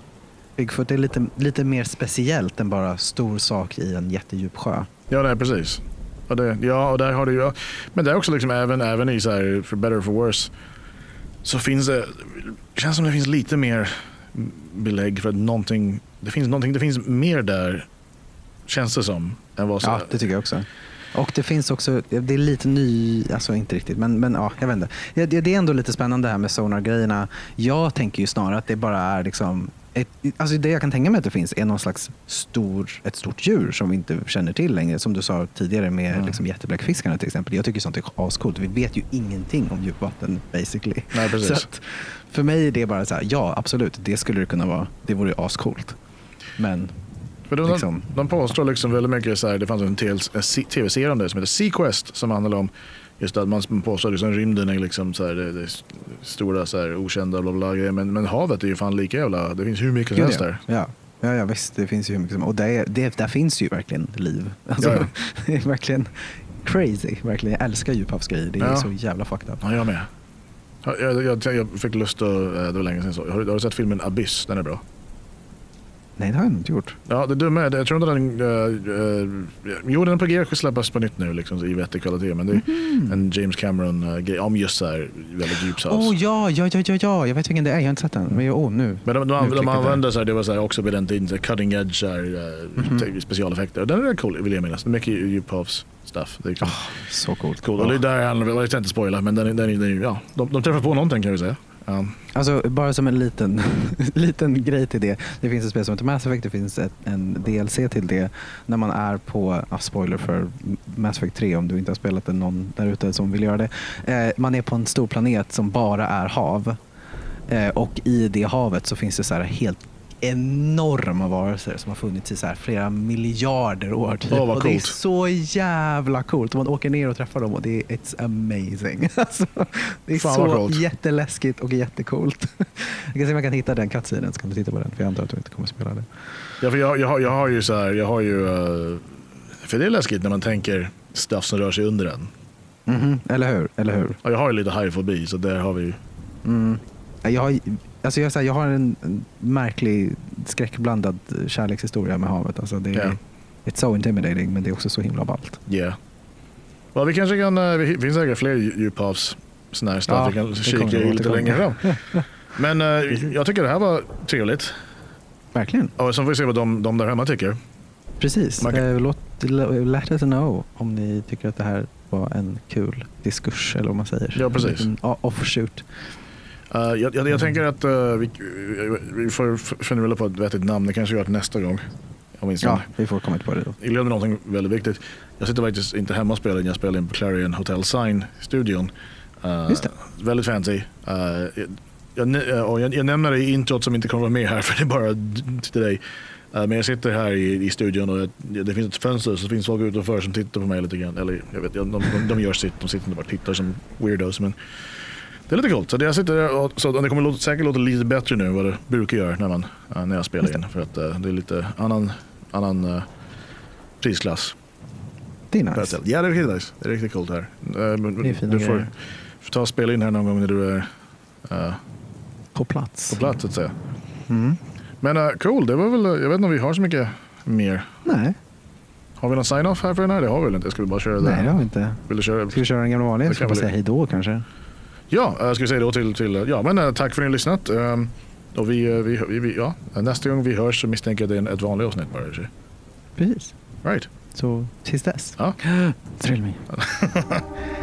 Bigfoot är lite, lite mer speciellt än bara stor sak i en jättedjup sjö. Ja, nej, precis. Och det, ja, och där har du ju, men det är också liksom även, även i så här, for better or for worse, så finns det, känns som det finns lite mer belägg för att någonting, det finns någonting, det finns mer där, känns det som, än vad som, Ja, det tycker jag också. Och det finns också, det är lite ny, alltså inte riktigt, men, men ja, jag vet inte. Det, det är ändå lite spännande det här med sonar-grejerna. Jag tänker ju snarare att det bara är liksom, ett, alltså det jag kan tänka mig att det finns är någon slags stor, ett stort djur som vi inte känner till längre. Som du sa tidigare med Mm. liksom jättebläckfiskarna till exempel. Jag tycker sånt är ascoolt. Vi vet ju ingenting om djupvatten basically. Nej, precis. Så att, för mig är det bara så här, ja absolut, det skulle det kunna vara. Det vore ju ascoolt. Men För de, liksom. de påstår liksom väldigt mycket så här, det fanns en tv-serie om det som heter Sequest som handlar om just att man påstår liksom rymden är liksom så här, det, det stora så här, okända bla bla grejer men, men havet är ju fan lika jävla, det finns hur mycket som helst ja. där. Ja. Ja, ja, visst. Det finns ju hur mycket som... Och det, det, där finns ju verkligen liv. Alltså, Ja, ja. [laughs] Det är verkligen crazy. Verkligen. Jag älskar djuphavsgrejer. Det är Ja. så jävla fucked up. Ja, jag med. Ja, Jag, jag, jag fick lust att, eh, det var länge sedan jag såg. Har, har du sett filmen Abyss? Den är bra. Nej, det har jag inte gjort. Ja, det dumma är, jag tror inte den, uh, uh, jo den är på G att släppas på nytt nu liksom, i vettig kvalitet. Men det är en James Cameron uh, grej om just så här väldigt djup sås. Oh, ja, ja, ja, ja, ja. Jag vet vilken det är. Jag har inte sett den. Men oh, nu. Men de, de, Nu de, använde så här, det var så här, också på den tiden, så här, cutting edge så här, Mhm. specialeffekter. Den är cool vill jag minnas. Mycket djuphavs stuff. Det är liksom Så coolt. cool. Och det är där handlar jag inte spoila men den, är- den, den, ja, de, de träffar på någonting kan vi säga. Ja. Alltså, bara som en liten, [laughs] liten grej till det. Det finns ett spel som heter Mass Effect. Det finns ett, en DLC till det. När man är på, ah, spoiler för Mass Effect 3 om du inte har spelat det, någon där ute som vill göra det. Eh, man är på en stor planet som bara är hav. Eh, och i det havet så finns det så här helt enorma varelser som har funnits i så här flera miljarder år. Typ. Vad och det är så jävla coolt. Man åker ner och träffar dem och det är it's amazing. [laughs] Alltså, det är Fan, så coolt. jätteläskigt och jättecoolt. Jag kan se om jag kan hitta den cutscenen så kan du titta på den. För jag antar att du inte kommer att spela det. Ja, för jag, jag, har, jag har ju så här, jag har ju, eh, för det är läskigt när man tänker stuff som rör sig under en. Mhm, Eller hur? Eller hur? Ja, jag har ju lite hajfobi så där har vi ju. Mm. Jag, har, alltså jag, säger, jag har en, märklig skräckblandad eh, kärlekshistoria med havet. Alltså det är, Ja. It's so intimidating men det är också så himla ballt. Yeah. Ja, vi kanske kan, eh, det finns säkert fler djuphavs såna här Ja, vi kan kika i lite längre fram. [laughs] Men eh, jag tycker det här var trevligt. Verkligen. Och så får vi se vad de, de där hemma tycker. Precis. Kan- Eh, Låt, let us know om ni tycker att det här var en kul diskurs eller vad man säger. Ja, precis. En offshoot. Eh, jag, jag, jag tänker att eh, vi, vi får fundera på ett vettigt namn. Det kanske gör till nästa gång. Ja, vi får komma på det då. Jag glömde någonting väldigt viktigt. Jag sitter faktiskt inte hemma och spelar in. Jag spelar in på Clarion Hotel Sign-studion. Uh, Just det. Väldigt fancy. Uh, jag, jag, jag, nämner det i introt som inte kommer vara med här [laughs] för det är bara till dig. Uh, men jag sitter här i, i studion och jag, det finns ett fönster så finns folk utanför som tittar på mig lite grann. Eller jag vet, de, de, de gör sitt, de sitter inte bara och tittar som weirdos. Men det är lite coolt. Så det jag sitter där och, så det kommer låta, säkert låta lite bättre nu än vad det brukar göra när, man, uh, när jag spelar in. För att uh, det är lite annan, annan uh, prisklass. Det är nice. Ja, det är riktigt nice. Det är riktigt coolt här. Det du får, grejer. ta och spela in här någon gång när du är uh, På plats. på plats så att säga. Mm. Men uh, cool, det var väl, jag vet inte om vi har så mycket mer. Nej, Har vi någon sign-off här för den här? Det har vi väl inte? Jag skulle bara köra nej det det. har vi inte. Vill du köra? Ska vi köra den gamla vanliga? Det Ska vi bara vi- säga hej då kanske? Ja, uh, ska vi säga då till, till ja men uh, tack för att ni har lyssnat. Um, och vi, vi, vi, ja, nästa gång vi hörs så misstänker jag det är en- ett vanligt avsnitt bara. Precis. Right. Så tills dess. Ja. [gasps] Thrill me. [laughs]